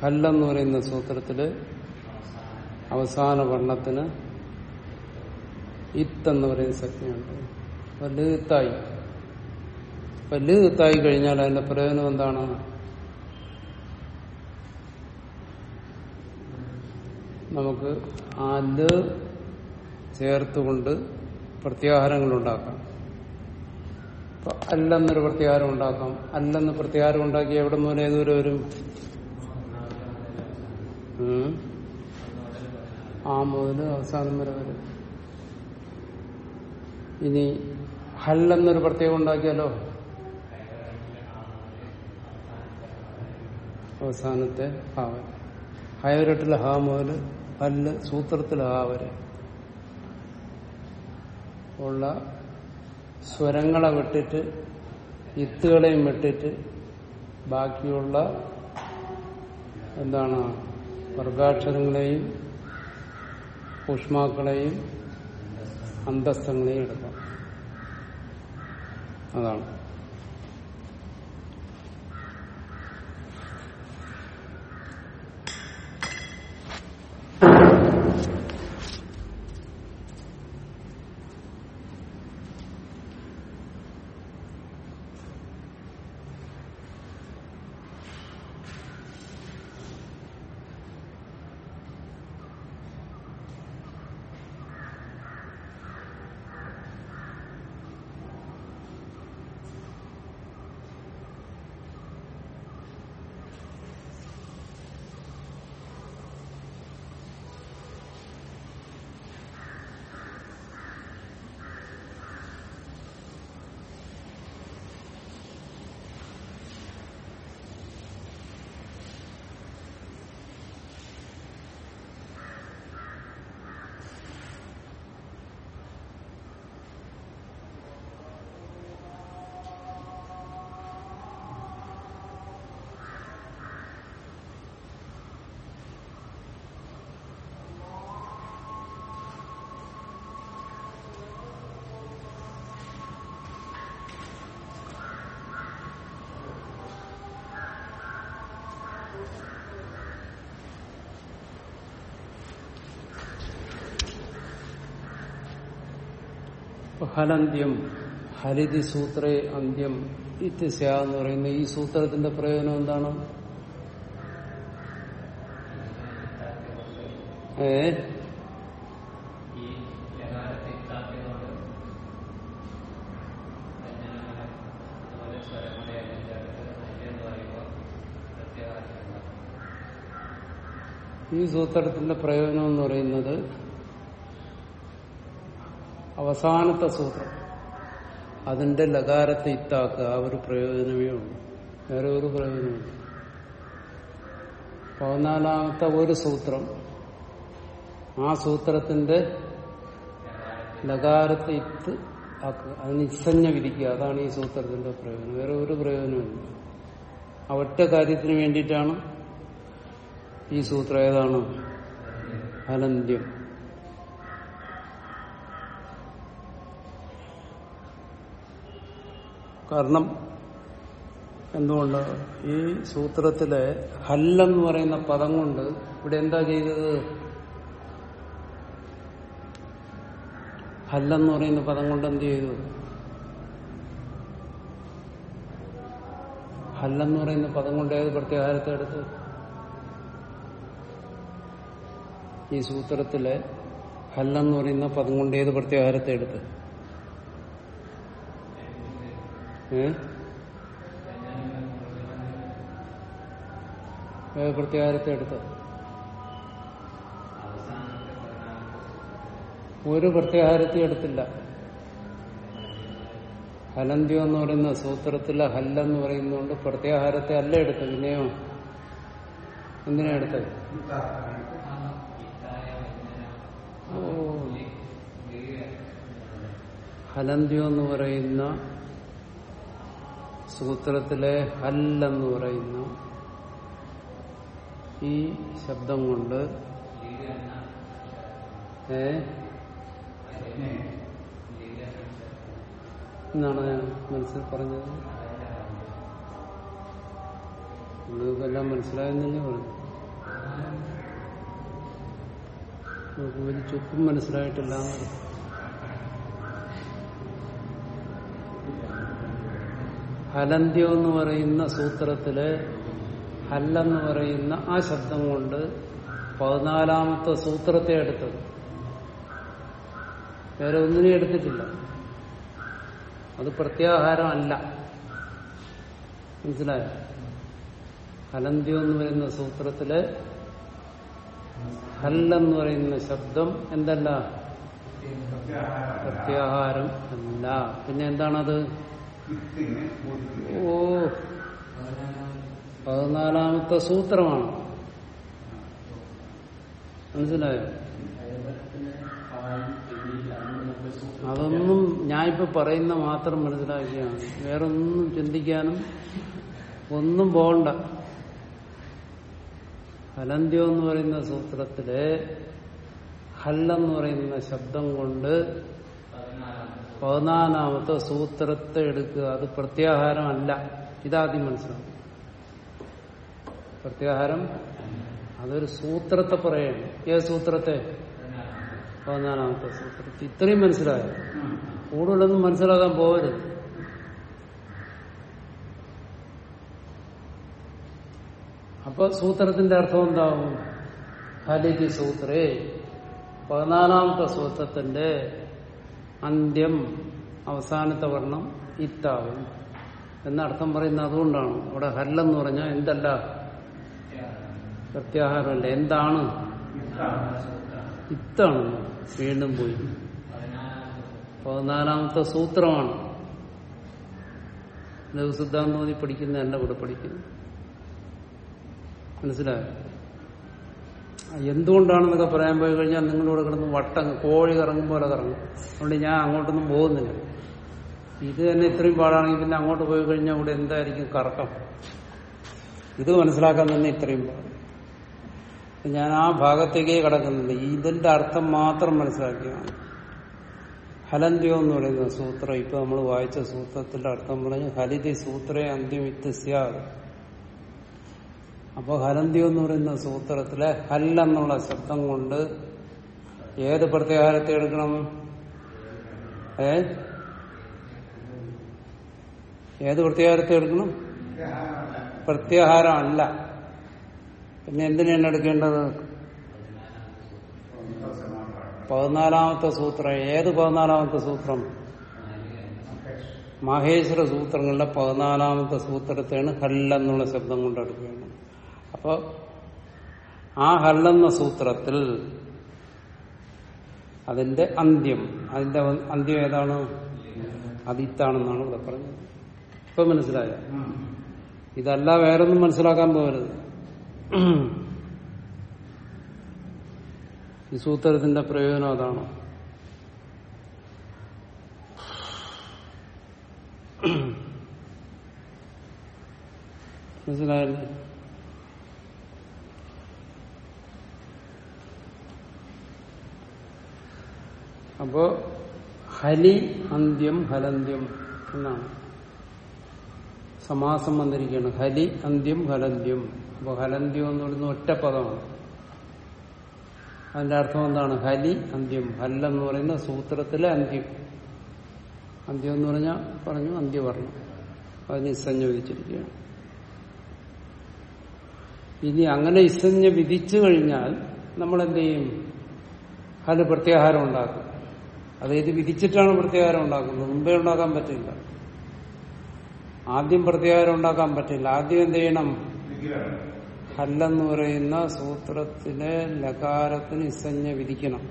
ഹല്ലെന്ന് പറയുന്ന സൂത്രത്തിൽ അവസാന വർണത്തിന് ഇത്ത് എന്ന് പറയുന്ന സംജ്ഞയുണ്ട് അപ്പൊ ലീത്തായി. അപ്പൊ കഴിഞ്ഞാൽ അതിന്റെ പ്രയോജനം എന്താണ്? നമുക്ക് ആ ൽ ചേർത്തുകൊണ്ട് പ്രത്യാഹാരങ്ങൾ ഉണ്ടാക്കാം അല്ലെന്നൊരു പ്രത്യാഹാരം ഉണ്ടാക്കാം. അല്ലെന്ന് പ്രത്യാഹാരം ഉണ്ടാക്കി എവിടെ മുതൽ ഏതുവരെ വരും. ആ മുതൽ അവസാനം വരെ വരും. ഇനി ഹല്ലെന്നൊരു പ്രത്യേകം ഉണ്ടാക്കിയാലോ? അവസാനത്തെ ഹാവൻ വരെ. ഹയവരട്ടിലെ ഹാ മുതൽ ഹല്ല് സൂത്രത്തിലാവരെ. ഉള്ള സ്വരങ്ങളെ വിട്ടിട്ട് ഇത്തുകളെയും വിട്ടിട്ട് ബാക്കിയുള്ള എന്താണ് വർഗാക്ഷരങ്ങളെയും ഊഷ്മാക്കളെയും അന്തസ്ഥങ്ങളെയും എടുക്കാം. അതാണ്. ഹലന്ത്യം ഹരിതി സൂത്രേ അന്ത്യം ഇത്യസ്യ എന്ന് പറയുന്ന ഈ സൂത്രത്തിന്റെ പ്രയോജനം എന്താണ്? ഏ? ഈ സൂത്രത്തിന്റെ പ്രയോജനം എന്ന് പറയുന്നത് അവസാനത്തെ സൂത്രം. അതിന്റെ ലകാരത്തെ ഇത്താക്കുക ആ ഒരു പ്രയോജനമേ ഉള്ളൂ. വേറെ ഒരു പ്രയോജനമില്ല. പതിനാലാമത്തെ ഒരു സൂത്രം. ആ സൂത്രത്തിന്റെ ലകാരത്തെ ഇത്ത് ആക്കുക. അതിന് ഇസഞ്ഞ വിധിക്കുക. അതാണ് ഈ സൂത്രത്തിന്റെ പ്രയോജനം. വേറെ ഒരു പ്രയോജനമില്ല ആ ഒറ്റ കാര്യത്തിന് വേണ്ടിയിട്ടാണ് ഈ സൂത്രം. ഏതാണ്? അനന്ത്യം. കാരണം എന്തുകൊണ്ട്? ഈ സൂത്രത്തിലെ ഹല്ലെന്ന് പറയുന്ന പദം കൊണ്ട് ഇവിടെ എന്താ ചെയ്തത്? ഹല്ലെന്ന് പറയുന്ന പദം കൊണ്ട് എന്ത് ചെയ്തു? ഹല്ലെന്ന് പറയുന്ന പദം കൊണ്ട് ഏത് പ്രത്യാഹാരത്തെ എടുത്ത്? ഈ സൂത്രത്തിലെ ഹല്ലെന്ന് പറയുന്ന പദം കൊണ്ട് ഏത് പ്രത്യാഹാരത്തെ എടുത്ത്? പ്രത്യാഹാരത്തെ എടുത്ത്. ഒരു പ്രത്യാഹാരത്തെ എടുത്തില്ല. ഹലന്തിയോ എന്ന് പറയുന്ന സൂത്രത്തിലെ ഹല്ലെന്ന് പറയുന്നതുകൊണ്ട് പ്രത്യാഹാരത്തെ അല്ല എടുത്തത്. പിന്നെയോ? എന്തിനാ എടുത്തത്? ഹലന്തിയോ എന്ന് പറയുന്ന സൂത്രത്തിലെ ഹല്ലെന്ന് പറയുന്ന ഈ ശബ്ദം കൊണ്ട് ഏ? എന്നാണ് ഞാൻ മനസ്സിൽ പറഞ്ഞത്. നിങ്ങൾക്കെല്ലാം മനസ്സിലായെന്നല്ലേ പറഞ്ഞു നമുക്ക് ഒരു ചുക്കും മനസ്സിലായിട്ടില്ല ഹലന്ത്യം എന്ന് പറയുന്ന സൂത്രത്തിൽ ഹല്ലെന്ന് പറയുന്ന ആ ശബ്ദം കൊണ്ട് പതിനാലാമത്തെ സൂത്രത്തെ എടുത്തത്. വേറെ ഒന്നിനെ എടുത്തിട്ടില്ല. അത് പ്രത്യാഹാരം അല്ല മനസ്സിലായോ? ഹലന്ത്യം എന്ന് പറയുന്ന സൂത്രത്തിൽ ഹല്ലെന്ന് പറയുന്ന ശബ്ദം എന്തല്ല? പ്രത്യാഹാരം അല്ല. പിന്നെ എന്താണത്? ഓ. പതിനാലാമത്തെ സൂത്രമാണ്. മനസ്സിലായോ? അതൊന്നും ഞാൻ ഇപ്പൊ പറയുന്ന മാത്രം മനസ്സിലാക്കിയാണ് വേറൊന്നും ചിന്തിക്കാനും ഒന്നും പോകണ്ട. ഹലന്ത്യം എന്ന് പറയുന്ന സൂത്രത്തിൽ ഹല്ലെന്ന് പറയുന്ന ശബ്ദം കൊണ്ട് പതിനാലാമത്തെ സൂത്രത്തെ എടുക്കുക. അത് പ്രത്യാഹാരം അല്ല ഇതാദ്യം മനസ്സിലാവും. പ്രത്യാഹാരം അതൊരു സൂത്രത്തെ പറയണം. ഏത് സൂത്രത്തെ? പതിനാലാമത്തെ സൂത്രത്തെ. ഇത്രയും മനസ്സിലായോ? കൂടുതലൊന്നും മനസ്സിലാക്കാൻ പോകരുത് അപ്പൊ സൂത്രത്തിന്റെ അർത്ഥം എന്താവും? ഹലിതി സൂത്രേ. പതിനാലാമത്തെ സൂത്രത്തിന്റെ അന്ത്യം അവസാനത്തെ വർണം ഇത്താവും. എന്നർത്ഥം പറയുന്ന അതുകൊണ്ടാണ്. അവിടെ ഹല്ലെന്ന് പറഞ്ഞാൽ എന്തല്ല? പ്രത്യാഹാരമല്ല? എന്താണ്? ഇത്താണ് വീണ്ടും പോയി. പതിനാലാമത്തെ സൂത്രമാണ്. ലഘുസിദ്ധാന്തോതി പഠിക്കുന്ന എന്റെ കൂടെ പഠിക്കുന്നു. മനസ്സിലായോ? എന്തുകൊണ്ടാണെന്നൊക്കെ പറയാൻ പോയി കഴിഞ്ഞാൽ നിങ്ങളിവിടെ കിടന്ന് വട്ടം കോഴി കറങ്ങും പോലെ കറങ്ങും. അതുകൊണ്ട് ഞാൻ അങ്ങോട്ടൊന്നും പോകുന്നില്ല. ഇത് തന്നെ ഇത്രയും പാടാണെങ്കിൽ പിന്നെ അങ്ങോട്ട് പോയി കഴിഞ്ഞാൽ ഇവിടെ എന്തായിരിക്കും കറക്കം? ഇത് മനസ്സിലാക്കാൻ തന്നെ ഇത്രയും പാട്. ഞാൻ ആ ഭാഗത്തേക്കേ കടക്കുന്നില്ല. ഇതിന്റെ അർത്ഥം മാത്രം മനസ്സിലാക്കിയാണ് ഹലന്ത്യോ എന്ന് പറയുന്ന സൂത്രം ഇപ്പൊ നമ്മൾ വായിച്ച സൂത്രത്തിന്റെ അർത്ഥം പറഞ്ഞു ഹലിതി സൂത്രേ അന്ത്യം വ്യത്യസ്യ അപ്പൊ ഹലന്തി എന്ന് പറയുന്ന സൂത്രത്തിലെ ഹല്ലെന്നുള്ള ശബ്ദം കൊണ്ട് ഏത് പ്രത്യാഹാരത്തെ എടുക്കണം? ഏ? ഏത് പ്രത്യാഹാരത്തെ എടുക്കണം? പ്രത്യാഹാരം അല്ല പിന്നെ എന്തിനാണ് എടുക്കേണ്ടത്? പതിനാലാമത്തെ സൂത്രം. ഏത് പതിനാലാമത്തെ സൂത്രം? മാഹേശ്വര സൂത്രങ്ങളുടെ പതിനാലാമത്തെ സൂത്രത്തെയാണ് ഹല്ലെന്നുള്ള ശബ്ദം കൊണ്ട് എടുക്കേണ്ടത് അപ്പൊ ആ ഹല്ലെന്ന സൂത്രത്തിൽ അതിന്റെ അന്ത്യം അതിന്റെ അന്ത്യം ഏതാണ്? അതിത്താണെന്നാണ് ഇവിടെ പറഞ്ഞത്. ഇപ്പൊ മനസ്സിലായ? ഇതല്ല വേറൊന്നും മനസ്സിലാക്കാൻ പോകരുത്. ഈ സൂത്രത്തിന്റെ പ്രയോജനം അതാണ്? മനസ്സിലായല്ലേ? അപ്പോ ഹലി അന്ത്യം ഹലന്ത്യം എന്നാണ്. സമാസം വന്നിരിക്കുകയാണ്. ഹലി അന്ത്യം ഹലന്ത്യം. അപ്പൊ ഹലന്ത്യം എന്ന് പറയുന്ന ഒറ്റ പദമാണ്. അതിന്റെ അർത്ഥം എന്താണ്? ഹലി അന്ത്യം. ഹല്ലെന്ന് പറയുന്ന സൂത്രത്തിലെ അന്ത്യം. അന്ത്യം എന്ന് പറഞ്ഞാൽ പറഞ്ഞു അന്ത്യവർണം അതിന് ഇസഞ്ഞ വിധിച്ചിരിക്കുകയാണ് ഇനി അങ്ങനെ ഇസഞ്ഞ വിധിച്ചു കഴിഞ്ഞാൽ നമ്മൾ എന്ത് ചെയ്യും? ഹൽ പ്രത്യാഹാരം ഉണ്ടാക്കും. അതായത് വിധിച്ചിട്ടാണ് പ്രത്യാഹാരം ഉണ്ടാക്കുന്നത്? മുമ്പേ ഉണ്ടാക്കാൻ പറ്റില്ല. ആദ്യം പ്രത്യാഹാരം ഉണ്ടാക്കാൻ പറ്റില്ല. ആദ്യം എന്ത് ചെയ്യണം? ഹല്ലെന്ന് പറയുന്ന സൂത്രത്തിലെ ലകാരത്തിന് ഇസഞ്ഞ വിധിക്കണം.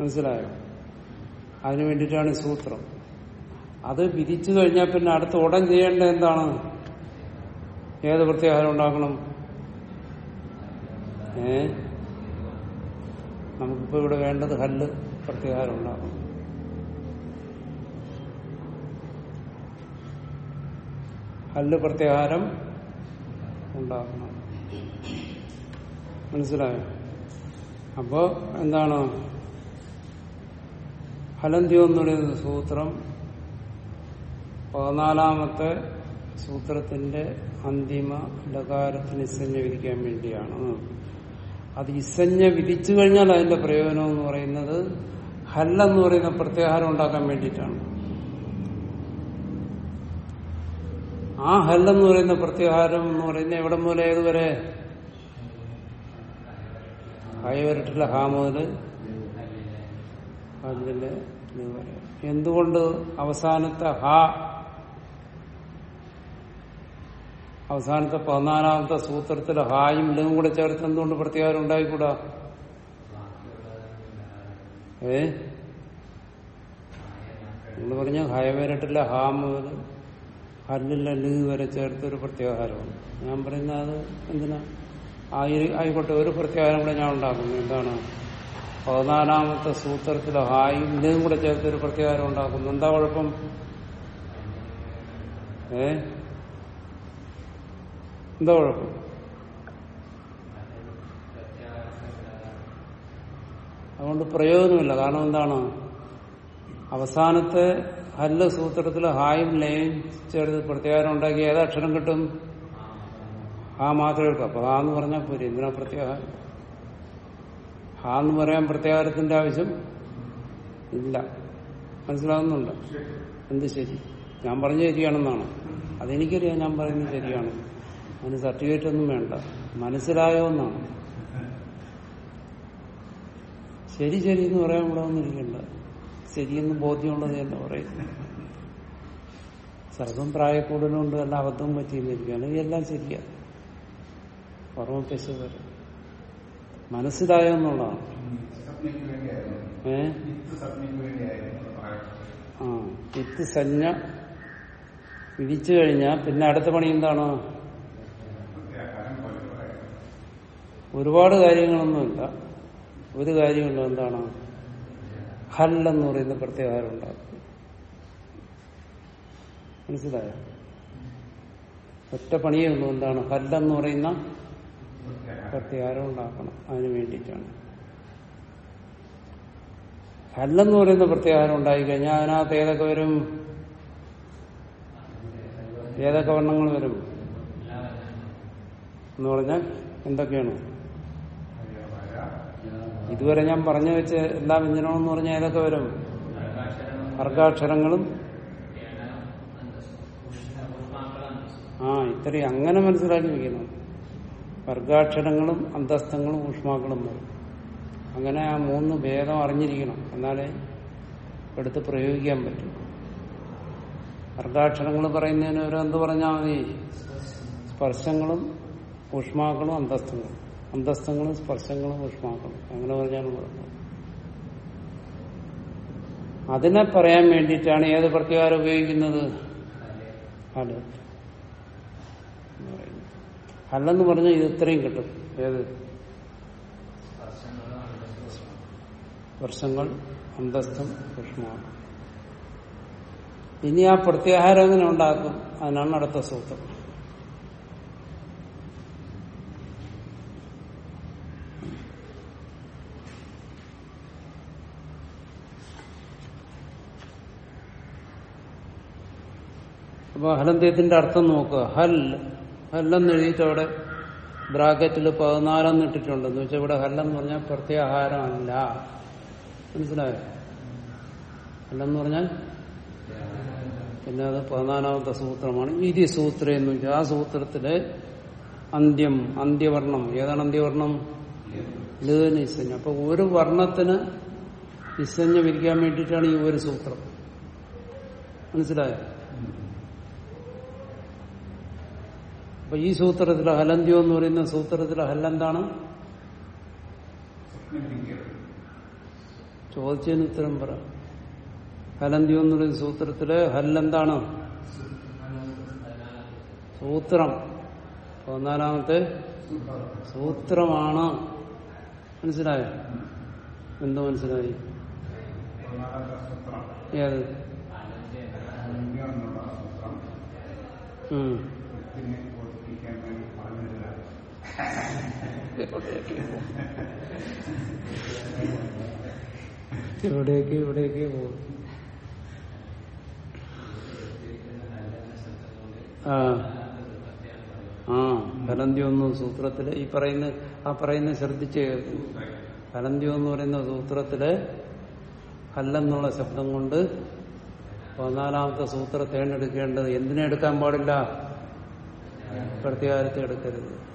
മനസ്സിലായോ? അതിനു വേണ്ടിയിട്ടാണ് സൂത്രം. അത് വിധിച്ചു കഴിഞ്ഞാൽ പിന്നെ അടുത്ത ഉടൻ ചെയ്യേണ്ടത് എന്താണ്? ഏത് പ്രത്യാഹാരം ഉണ്ടാക്കണം? ഏ? നമുക്കിപ്പോ ഇവിടെ വേണ്ടത് ഹല്ല് പ്രത്യാഹാരം ഉണ്ടാകും ഹല്ല് പ്രത്യാഹാരം ഉണ്ടാക്കണം മനസ്സിലായോ? അപ്പോ എന്താണ്? ഹലന്തിയോ എന്ന് പറയുന്ന സൂത്രം പതിനാലാമത്തെ സൂത്രത്തിന്റെ അന്തിമ ലകാരത്തിന് സഞ്ചരിക്കാൻ വേണ്ടിയാണ്. അത് ഇസഞ്ഞ വിധിച്ചു കഴിഞ്ഞാൽ അതിന്റെ പ്രയോജനം എന്ന് പറയുന്നത് ഹല്ലെന്ന് പറയുന്ന പ്രത്യാഹാരം ഉണ്ടാക്കാൻ വേണ്ടിയിട്ടാണ്. ആ ഹല്ലെന്ന് പറയുന്ന പ്രത്യാഹാരം എന്ന് പറയുന്ന എവിടെ മുതൽ ഏതുവരെ ഹയവരട്ടിലെ ഹാ മുതൽ എന്തുകൊണ്ട് അവസാനത്തെ ഹ അവസാനത്തെ പതിനാലാമത്തെ സൂത്രത്തിൽ ഹായും ലവും കൂടെ ചേർത്ത് എന്തുകൊണ്ട് പ്രത്യേകം ഉണ്ടായിക്കൂടാ? ഏ? നിങ്ങൾ പറഞ്ഞ ഹയവരട്ടിലെ ഹാ മുതൽ ഹല്ലില്ല ലീ വരെ ചേർത്ത് ഒരു പ്രത്യാഹാരമാണ്. ഞാൻ പറയുന്ന അത് എന്തിനാ? ആയി- ആയിക്കോട്ടെ ഒരു പ്രത്യാഹാരം കൂടെ ഞാൻ ഉണ്ടാക്കുന്നു. എന്താണ്? പതിനാലാമത്തെ സൂത്രത്തിലെ ഹായും ലീയും കൂടെ ചേർത്ത് ഒരു പ്രത്യാഹാരം ഉണ്ടാക്കുന്നു. എന്താ കുഴപ്പം? ഏ? എന്താ കുഴപ്പം? അതുകൊണ്ട് പ്രയോജനമില്ല. കാരണം എന്താണ്? അവസാനത്തെ ഹല്ല സൂത്രത്തിൽ ഹായും ലയും ചേർത്ത് പ്രത്യാഹാരം ഉണ്ടാക്കി ഏത് അക്ഷരം കിട്ടും? ആ മാത്രമേ എടുക്കും. അപ്പൊ ഹാന്ന് പറഞ്ഞാൽ പോരെ? എന്തിനാ പ്രത്യാഹാരം? ഹാന്ന് പറയാൻ പ്രത്യാഹാരത്തിന്റെ ആവശ്യം ഇല്ല. മനസ്സിലാകുന്നുണ്ട് എന്ത് ശരി? ഞാൻ പറഞ്ഞ ശരിയാണെന്നാണ്. അതെനിക്കറിയാം ഞാൻ പറയുന്നത് ശരിയാണ് അതിന് സർട്ടിഫിക്കറ്റ് ഒന്നും വേണ്ട. മനസ്സിലായോ എന്നാണ്. ശരി ശരി എന്ന് പറയാൻ ഇവിടെ ഒന്നും ഇരിക്കണ്ട ശരിയെന്ന് ബോധ്യമുള്ളത് എന്ന് പറയുന്നു സർവം പ്രായക്കൂടലുണ്ട് എല്ലാം അബദ്ധവും പറ്റിയെന്നിരിക്കുകയാണ് ഇതെല്ലാം ശരിയാണ് ഓർമ്മപ്പശ വരെ മനസ്സിലായോ എന്നുള്ളതാണ്. ഏ ആ വിത്ത് സഞ്ജ വിരിച്ചു കഴിഞ്ഞാൽ പിന്നെ അടുത്ത പണി എന്താണ് പ്രത്യാഹാരം പോലെ പറയാം ഒരുപാട് കാര്യങ്ങളൊന്നുമില്ല. ഒരു കാര്യമുള്ള എന്താണ്? ഹല്ലെന്ന് പറയുന്ന പ്രത്യാഹാരം ഉണ്ടാക്കും. മനസ്സിലായോ? ഒറ്റ പണിയേ ഉള്ളൂ എന്താണ്? ഹല്ലെന്ന് പറയുന്ന പ്രത്യാഹാരം ഉണ്ടാക്കണം. അതിന് വേണ്ടിയിട്ടാണ്. ഹല്ലെന്ന് പറയുന്ന പ്രത്യാഹാരം ഉണ്ടായിക്കഴിഞ്ഞാൽ അതിനകത്ത് ഏതൊക്കെ വരും? ഏതൊക്കെ വർണങ്ങൾ വരും? എന്ന് പറഞ്ഞാൽ എന്തൊക്കെയാണ്? ഇതുവരെ ഞാൻ പറഞ്ഞു വെച്ച എല്ലാ വ്യഞ്ജനവും എന്ന് പറഞ്ഞാൽ ഏതൊക്കെ വരും? വർഗാക്ഷരങ്ങളും. ആ ഇത്രയും അങ്ങനെ മനസ്സിലാക്കി വെക്കണം വർഗാക്ഷരങ്ങളും അന്തസ്ഥങ്ങളും ഊഷ്മാക്കളും വരും. അങ്ങനെ ആ മൂന്ന് ഭേദം അറിഞ്ഞിരിക്കണം. എന്നാലേ എടുത്ത് പ്രയോഗിക്കാൻ പറ്റും. വർഗാക്ഷരങ്ങൾ പറയുന്നതിന് ഒരു എന്ത് പറഞ്ഞാൽ മതി? സ്പർശങ്ങളും ഊഷ്മാക്കളും അന്തസ്ഥങ്ങളും അന്തസ്ഥങ്ങളും സ്പർശങ്ങളും ഊഷ്മാക്കളും. അങ്ങനെ കുഴപ്പം അതിനെ പറയാൻ വേണ്ടിയിട്ടാണ് ഏത് പ്രത്യേകം ഉപയോഗിക്കുന്നത്? അൽ. ഹല്ലെന്ന് പറഞ്ഞാൽ ഇത് ഇത്രയും കിട്ടും. ഏത്? സ്പർശങ്ങൾ അന്തസ്ഥം ഊഷ്മാക്കം. ഇനി ആ പ്രത്യാഹാരം എങ്ങനെ ഉണ്ടാക്കും? അതിനാണ് അടുത്ത സൂത്രം. അപ്പൊ ഹലന്ത്യത്തിന്റെ അർത്ഥം നോക്കുക. ഹൽ ഹല്ലെന്ന് എഴുതിയിട്ട് അവിടെ ബ്രാക്കറ്റിൽ പതിനാലെന്ന് ഇട്ടിട്ടുണ്ട്. എന്ന് വെച്ചാൽ ഇവിടെ ഹല്ലെന്ന് പറഞ്ഞാൽ പ്രത്യാഹാരമല്ല മനസ്സിലായോ? ഹല്ലെന്ന് പറഞ്ഞാൽ പിന്നെ അത് പതിനാലാമത്തെ സൂത്രമാണ്. ഇതി സൂത്രം എന്ന് വെച്ചാൽ ആ സൂത്രത്തിലെ അന്ത്യം അന്ത്യവർണം ഏതാണ് അന്ത്യവർണം ഇസഞ്ഞ. അപ്പൊ ഒരു വർണത്തിന് ഇസഞ്ഞ വിരിക്കാൻ വേണ്ടിയിട്ടാണ് ഈ ഒരു സൂത്രം. മനസ്സിലായോ? അപ്പൊ ഈ സൂത്രത്തിലെ ഹലന്ത്യോ എന്ന് പറയുന്ന സൂത്രത്തിലെ ഹല്ലെന്താണ്? ചോദിച്ചതിന് ഉത്തരം പറ. ഹലന്ത്യോ എന്ന് പറയുന്ന സൂത്രത്തിൽ ഹല്ലെന്താണ്? സൂത്രം. പതിനാലാമത്തെ സൂത്രമാണ്. മനസ്സിലായോ? എന്തോ മനസ്സിലായി? ഏത്? ഉം. എവിടേക്ക് ഇവിടേക്ക് പോകും? ആ ആ ഫലന്തി ഒന്ന് സൂത്രത്തിൽ ഈ പറയുന്ന ആ പറയുന്ന ശ്രദ്ധിച്ച് കേൾക്കും. ഫലന്തി എന്ന് പറയുന്ന സൂത്രത്തിൽ അല്ലെന്നുള്ള ശബ്ദം കൊണ്ട് പതിനാലാമത്തെ സൂത്രത്തേണ്ടെടുക്കേണ്ടത് എന്തിനെടുക്കാൻ പാടില്ല? പ്രത്യാരത്തെ എടുക്കരുത്.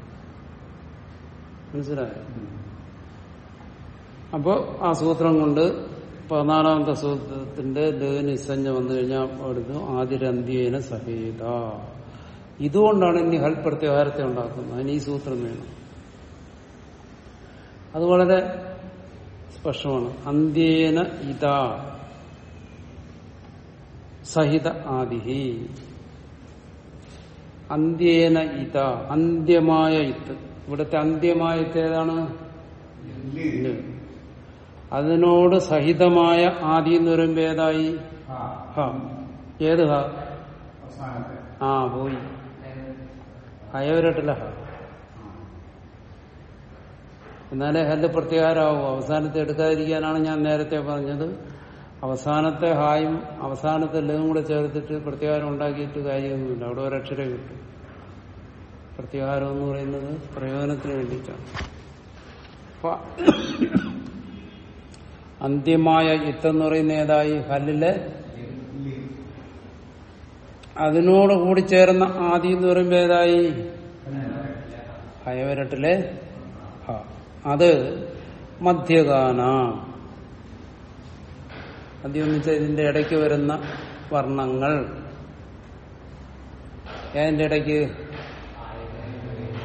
മനസ്സിലായോ? അപ്പോ ആ സൂത്രം കൊണ്ട് പതിനാലാമത്തെ സൂത്രത്തിന്റെ നിസ്സഞ്ജ വന്നു കഴിഞ്ഞാൽ അവിടുന്ന് ആദിരന്ധ്യേന സഹേത. ഇതുകൊണ്ടാണ് ഇനി ഹൽ പ്രത്യാഹാരത്തെ ഉണ്ടാക്കുന്നത്. അതിന് ഈ സൂത്രം വേണം. അത് വളരെ സ്പഷ്ടമാണ്. അന്ത്യേന ഇതാ സഹിത ആദിഹി. അന്ത്യേന ഇത അന്ത്യമായ ഇത്ത്. ഇവിടുത്തെ അന്ത്യമായ ഇത്ത് ഏതാണ് അതിനോട് സഹിതമായ ആദി എന്ന് പറയുമ്പോ ഏതായി? ഏത് ഹ? ആ പോയി. ഹയവരട്ടില്ല ഹ. എന്നാലേ ഹല്ല് പ്രത്യാഹാരമാവും അവസാനത്തെ എടുക്കാതിരിക്കാനാണ് ഞാൻ നേരത്തെ പറഞ്ഞത്. അവസാനത്തെ ഹായും അവസാനത്തെ ലവും കൂടെ ചേർത്തിട്ട് പ്രത്യാഹാരം ഉണ്ടാക്കിയിട്ട് കാര്യമൊന്നുമില്ല. അവിടെ ഒരക്ഷരം കിട്ടും. പ്രത്യാഹാരം എന്ന് പറയുന്നത് പ്രയോജനത്തിന് വേണ്ടിയിട്ടാണ്. അപ്പൊ അന്ത്യമായ ഇത്തെന്ന് പറയുന്ന ഏതായി? ഹല്ലിലെ. അതിനോട് കൂടി ചേർന്ന ആദി എന്ന് പറയുമ്പോ ഏതായി? ഹയവരട്ടിലെ? അത് മധ്യഗാന. വെച്ചാൽ ഇതിന്റെ ഇടയ്ക്ക് വരുന്ന വർണങ്ങൾ. ഏതിന്റെ ഇടയ്ക്ക്?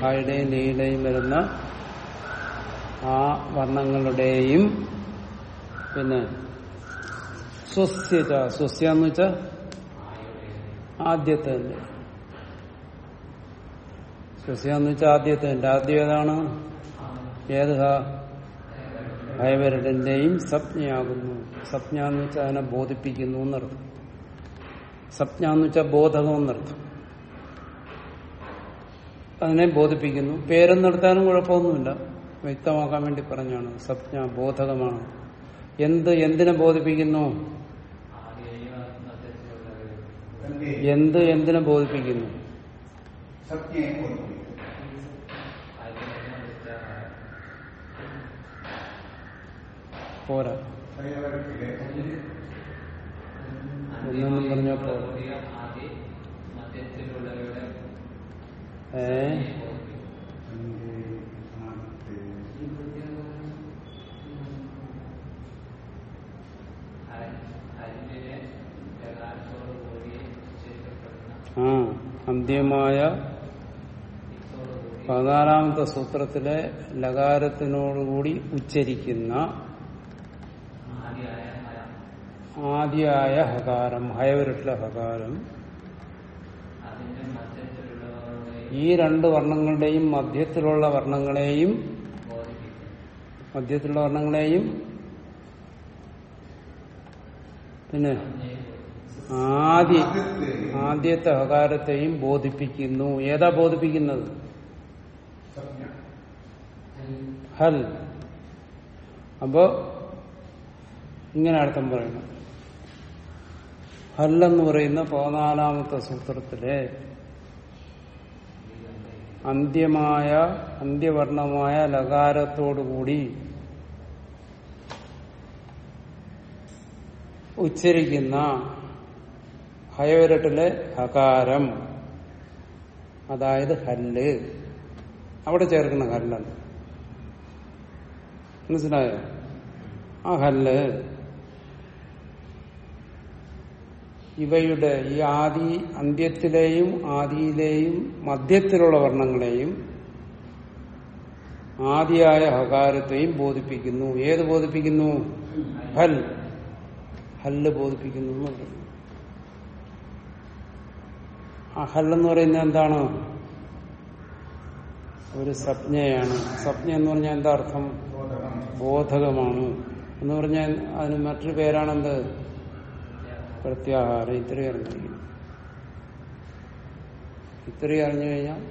ഹായുടെയും ലീയുടെയും വരുന്ന ആ വർണങ്ങളുടെയും പിന്നെ സ്വസ്യത സ്വസ്യ എന്ന് വെച്ചാൽ ആദ്യത്തെ സ്വസ്യ എന്ന് വെച്ചാൽ ആദ്യത്തെ ആദ്യം ഏതാണ്? ഏത് ഭയവരടന്റെയും സപ്ഞയാകുന്നു. സപ്ഞ എന്ന് വെച്ചാൽ അതിനെ ബോധിപ്പിക്കുന്നു എന്നർത്ഥം. സപ്ഞ എന്ന് വെച്ചാൽ ബോധകം എന്നർത്ഥം. അതിനെ ബോധിപ്പിക്കുന്നു. പേരെന്നെടുത്താലും കുഴപ്പമൊന്നുമില്ല. വ്യക്തമാക്കാൻ വേണ്ടി പറഞ്ഞാണ്. സപ്ഞ ബോധകമാണ്. എന്ത് എന്തിനെ ബോധിപ്പിക്കുന്നു? എന്ത് എന്തിനെ ബോധിപ്പിക്കുന്നു? പോരാ. ഒന്നും ഒന്നൊന്നും പറഞ്ഞാ പോരാ. അന്ത്യമായ പതിനാലാമത്തെ സൂത്രത്തിലെ ലകാരത്തിനോടുകൂടി ഉച്ചരിക്കുന്ന ആദ്യായ ഹകാരം ഹയവരുട്ടിലെ ഹകാരം. ഈ രണ്ട് വർണങ്ങളുടെയും മധ്യത്തിലുള്ള വർണങ്ങളെയും മധ്യത്തിലുള്ള വർണങ്ങളെയും പിന്നെ ആദ്യ ആദ്യത്തെ ഹകാരത്തെയും ബോധിപ്പിക്കുന്നു. ഏതാ ബോധിപ്പിക്കുന്നത്? ഹൽ. അപ്പോ ഇങ്ങനെ അർത്ഥം പറയുന്നു ഹല്ലെന്ന് പറയുന്ന പതിനാലാമത്തെ സൂത്രത്തിലെ അന്ത്യമായ അന്ത്യവർണമായ ലകാരത്തോടുകൂടി ഉച്ചരിക്കുന്ന ഹയോരട്ടിലെ ഹകാരം അതായത് ഹല്ല്. അവിടെ ചേർക്കുന്ന ഹല്ലാണ് മനസ്സിലായോ? ആ ഹല്ല് ഇവയുടെ ഈ ആദി അന്ത്യത്തിലെയും ആദിയിലെയും മധ്യത്തിലുള്ള വർണങ്ങളെയും ആദിയായ ഹകാരത്തെയും ബോധിപ്പിക്കുന്നു. ഏത് ബോധിപ്പിക്കുന്നു? ഹൽ. ഹല്ല് ബോധിപ്പിക്കുന്നു എന്ന് പറയുന്നു. ആ ഹല്ലെന്ന് പറയുന്നത് എന്താണ്? ഒരു സപ്ഞയാണ് സംജ്ഞ എന്ന് പറഞ്ഞാൽ എന്താ അർത്ഥം? ബോധകമാണ്. എന്ന് പറഞ്ഞാൽ അതിന് മറ്റൊരു പേരാണെന്ത്? പ്രത്യാഹാരം ഇത്രയും അറിഞ്ഞിരിക്കുന്നു ഇത്രയും അറിഞ്ഞു കഴിഞ്ഞാൽ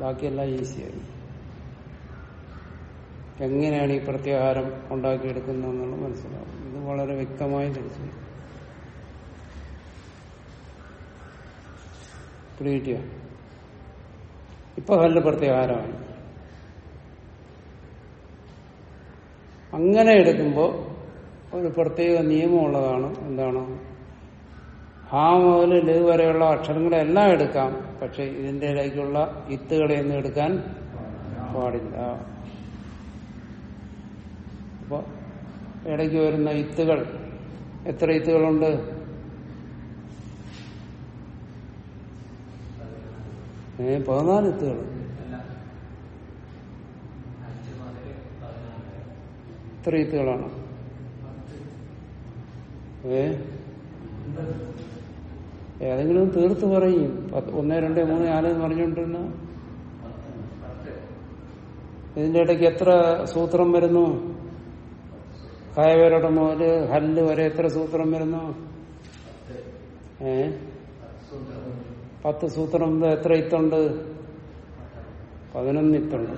ബാക്കിയെല്ലാം ഈസിയായി എങ്ങനെയാണ് ഈ പ്രത്യാഹാരം ഉണ്ടാക്കിയെടുക്കുന്നതെന്നുള്ളത് മനസ്സിലാവും. ഇത് വളരെ വ്യക്തമായി തിരിച്ചു പിടികിട്ടിയ ഇപ്പൊ ഹല്ല് പ്രത്യാഹാരമായി അങ്ങനെ എടുക്കുമ്പോൾ ഒരു പ്രത്യേക നിയമമുള്ളതാണ്. എന്താണ്? ഹാ മുതൽ ൽ വരെയുള്ള അക്ഷരങ്ങളെല്ലാം എടുക്കാം. പക്ഷെ ഇതിന്റെ ഇടയ്ക്കുള്ള ഇത്തുകളെയൊന്നും എടുക്കാൻ പാടില്ല. അപ്പൊ ഇടയ്ക്ക് വരുന്ന ഇത്തുകൾ എത്ര ഇത്തുകളുണ്ട് ഏ പതിനാല് ഇത്തുകൾ ഇത്ര ഇത്തുകളാണ് ഏ? ഏതെങ്കിലും തീർത്ത് പറയും. ഒന്ന് രണ്ട് മൂന്ന് നാല് എന്ന് പറഞ്ഞുകൊണ്ടിരുന്ന. ഇതിന്റെ ഇടയ്ക്ക് എത്ര സൂത്രം വരുന്നു? കായവരുടെ മുതൽ ഹല്ല് വരെ എത്ര സൂത്രം വരുന്നു? ഏ? പത്ത് സൂത്രം എത്ര ഇത്തുണ്ട്? പതിനൊന്ന് ഇത്തുണ്ട്.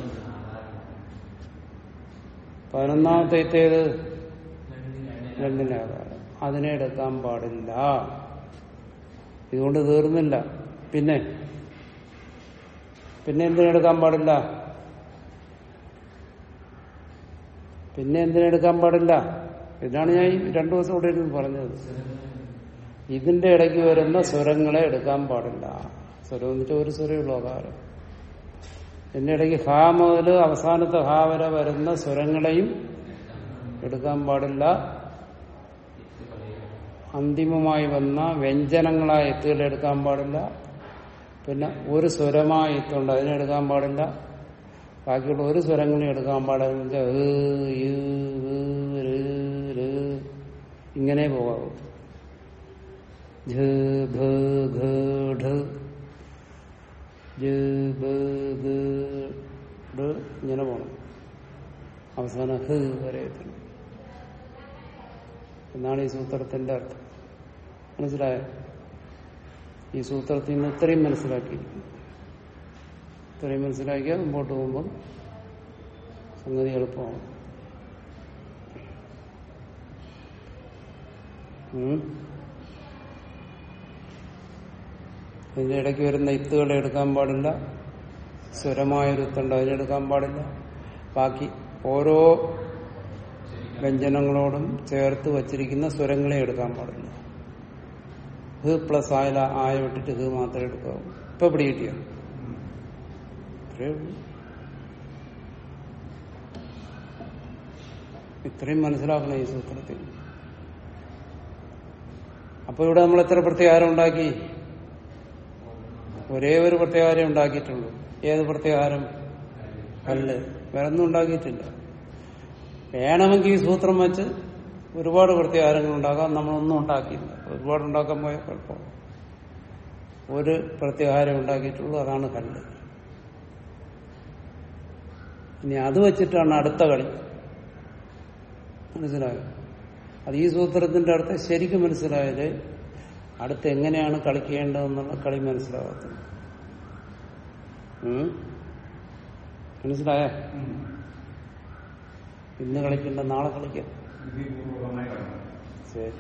പതിനൊന്നാമത്തെ ഇത്തേത്? രണ്ടിന്റെ ആധാരം അതിനെ എടുക്കാൻ പാടില്ല. ഇതുകൊണ്ട് തീർന്നില്ല. പിന്നെ? പിന്നെ എന്തിനെടുക്കാൻ പാടില്ല? പിന്നെ എന്തിനെടുക്കാൻ പാടില്ല? ഇതാണ് ഞാൻ രണ്ടു ദിവസം കൂടെ ഇരുന്ന് പറഞ്ഞത്. ഇതിന്റെ ഇടയ്ക്ക് വരുന്ന സ്വരങ്ങളെ എടുക്കാൻ പാടില്ല. സ്വരം എന്നിട്ട് ഒരു സ്വരമുള്ളൂ അകാരം ഇതിന്റെ ഇടയ്ക്ക് ഹാ മുതൽ അവസാനത്തെ ഹാ വരെ വരുന്ന സ്വരങ്ങളെയും എടുക്കാൻ പാടില്ല. അന്തിമമായി വന്ന വ്യഞ്ജനങ്ങളായ എത്തുകൾ എടുക്കാൻ പാടില്ല പിന്നെ ഒരു സ്വരമായ എത്തുണ്ട് അതിനെടുക്കാൻ പാടില്ല ബാക്കിയുള്ള ഒരു സ്വരങ്ങളും എടുക്കാൻ പാടില്ല. ഇങ്ങനെ പോകാവൂ. ഇങ്ങനെ പോകണം അവസാനം ഹ് വരെ എത്തണം എന്നാണ് ഈ സൂത്രത്തിന്റെ അർത്ഥം. മനസ്സിലായോ? ഈ സൂത്രത്തിൽ നിന്ന് ഇത്രയും മനസ്സിലാക്കിയിരിക്കും ഇത്രയും മനസ്സിലാക്കിയാൽ മുമ്പോട്ട് പോകുമ്പം സംഗതി എളുപ്പമാണ്. അതിന്റെ ഇടയ്ക്ക് വരുന്ന ഇത്തുകളെ എടുക്കാൻ പാടില്ല. സ്വരമായൊരു ഇത്തുണ്ട് അതിനെടുക്കാൻ പാടില്ല. ബാക്കി ഓരോ വ്യഞ്ജനങ്ങളോടും ചേർത്ത് വച്ചിരിക്കുന്ന സ്വരങ്ങളെ എടുക്കാൻ പാടില്ല. ഹ് പ്ലസ് ആയ ആയ വിട്ടിട്ട് ഹ് മാത്രമേ എടുക്കാവൂ. ഇപ്പൊ പിടികിട്ടിയോ ഇത്രയും മനസ്സിലാക്കണം ഈ സൂത്രത്തിൽ. അപ്പൊ ഇവിടെ നമ്മൾ എത്ര പ്രത്യാഹാരം ഉണ്ടാക്കി? ഒരേ ഒരു പ്രത്യാഹാരം ഉണ്ടാക്കിയിട്ടുള്ളൂ. ഏത് പ്രത്യാഹാരം? കല്ല്. വേറെ ഒന്നും ഉണ്ടാക്കിയിട്ടില്ല. വേണമെങ്കിൽ ഈ സൂത്രം വെച്ച് ഒരുപാട് പ്രത്യാഹാരങ്ങൾ ഉണ്ടാക്കാം. നമ്മളൊന്നും ഉണ്ടാക്കിയില്ല. ഒരുപാട് ഉണ്ടാക്കാൻ പോയ കുഴപ്പം ഒരു പ്രത്യാഹാരം ഉണ്ടാക്കിയിട്ടുള്ളൂ. അതാണ് കല്ല് ഇനി അത് വെച്ചിട്ടാണ് അടുത്ത കളി. മനസ്സിലായോ? അത് ഈ സൂത്രത്തിന്റെ അടുത്ത് ശരിക്കും മനസ്സിലായത് അടുത്ത് എങ്ങനെയാണ് കളിക്കേണ്ടതെന്നുള്ള കളി മനസ്സിലാവാത്തത്? മനസ്സിലായ? ഇന്ന് കളിക്കണ്ട നാളെ കളിക്കാം. ശരി.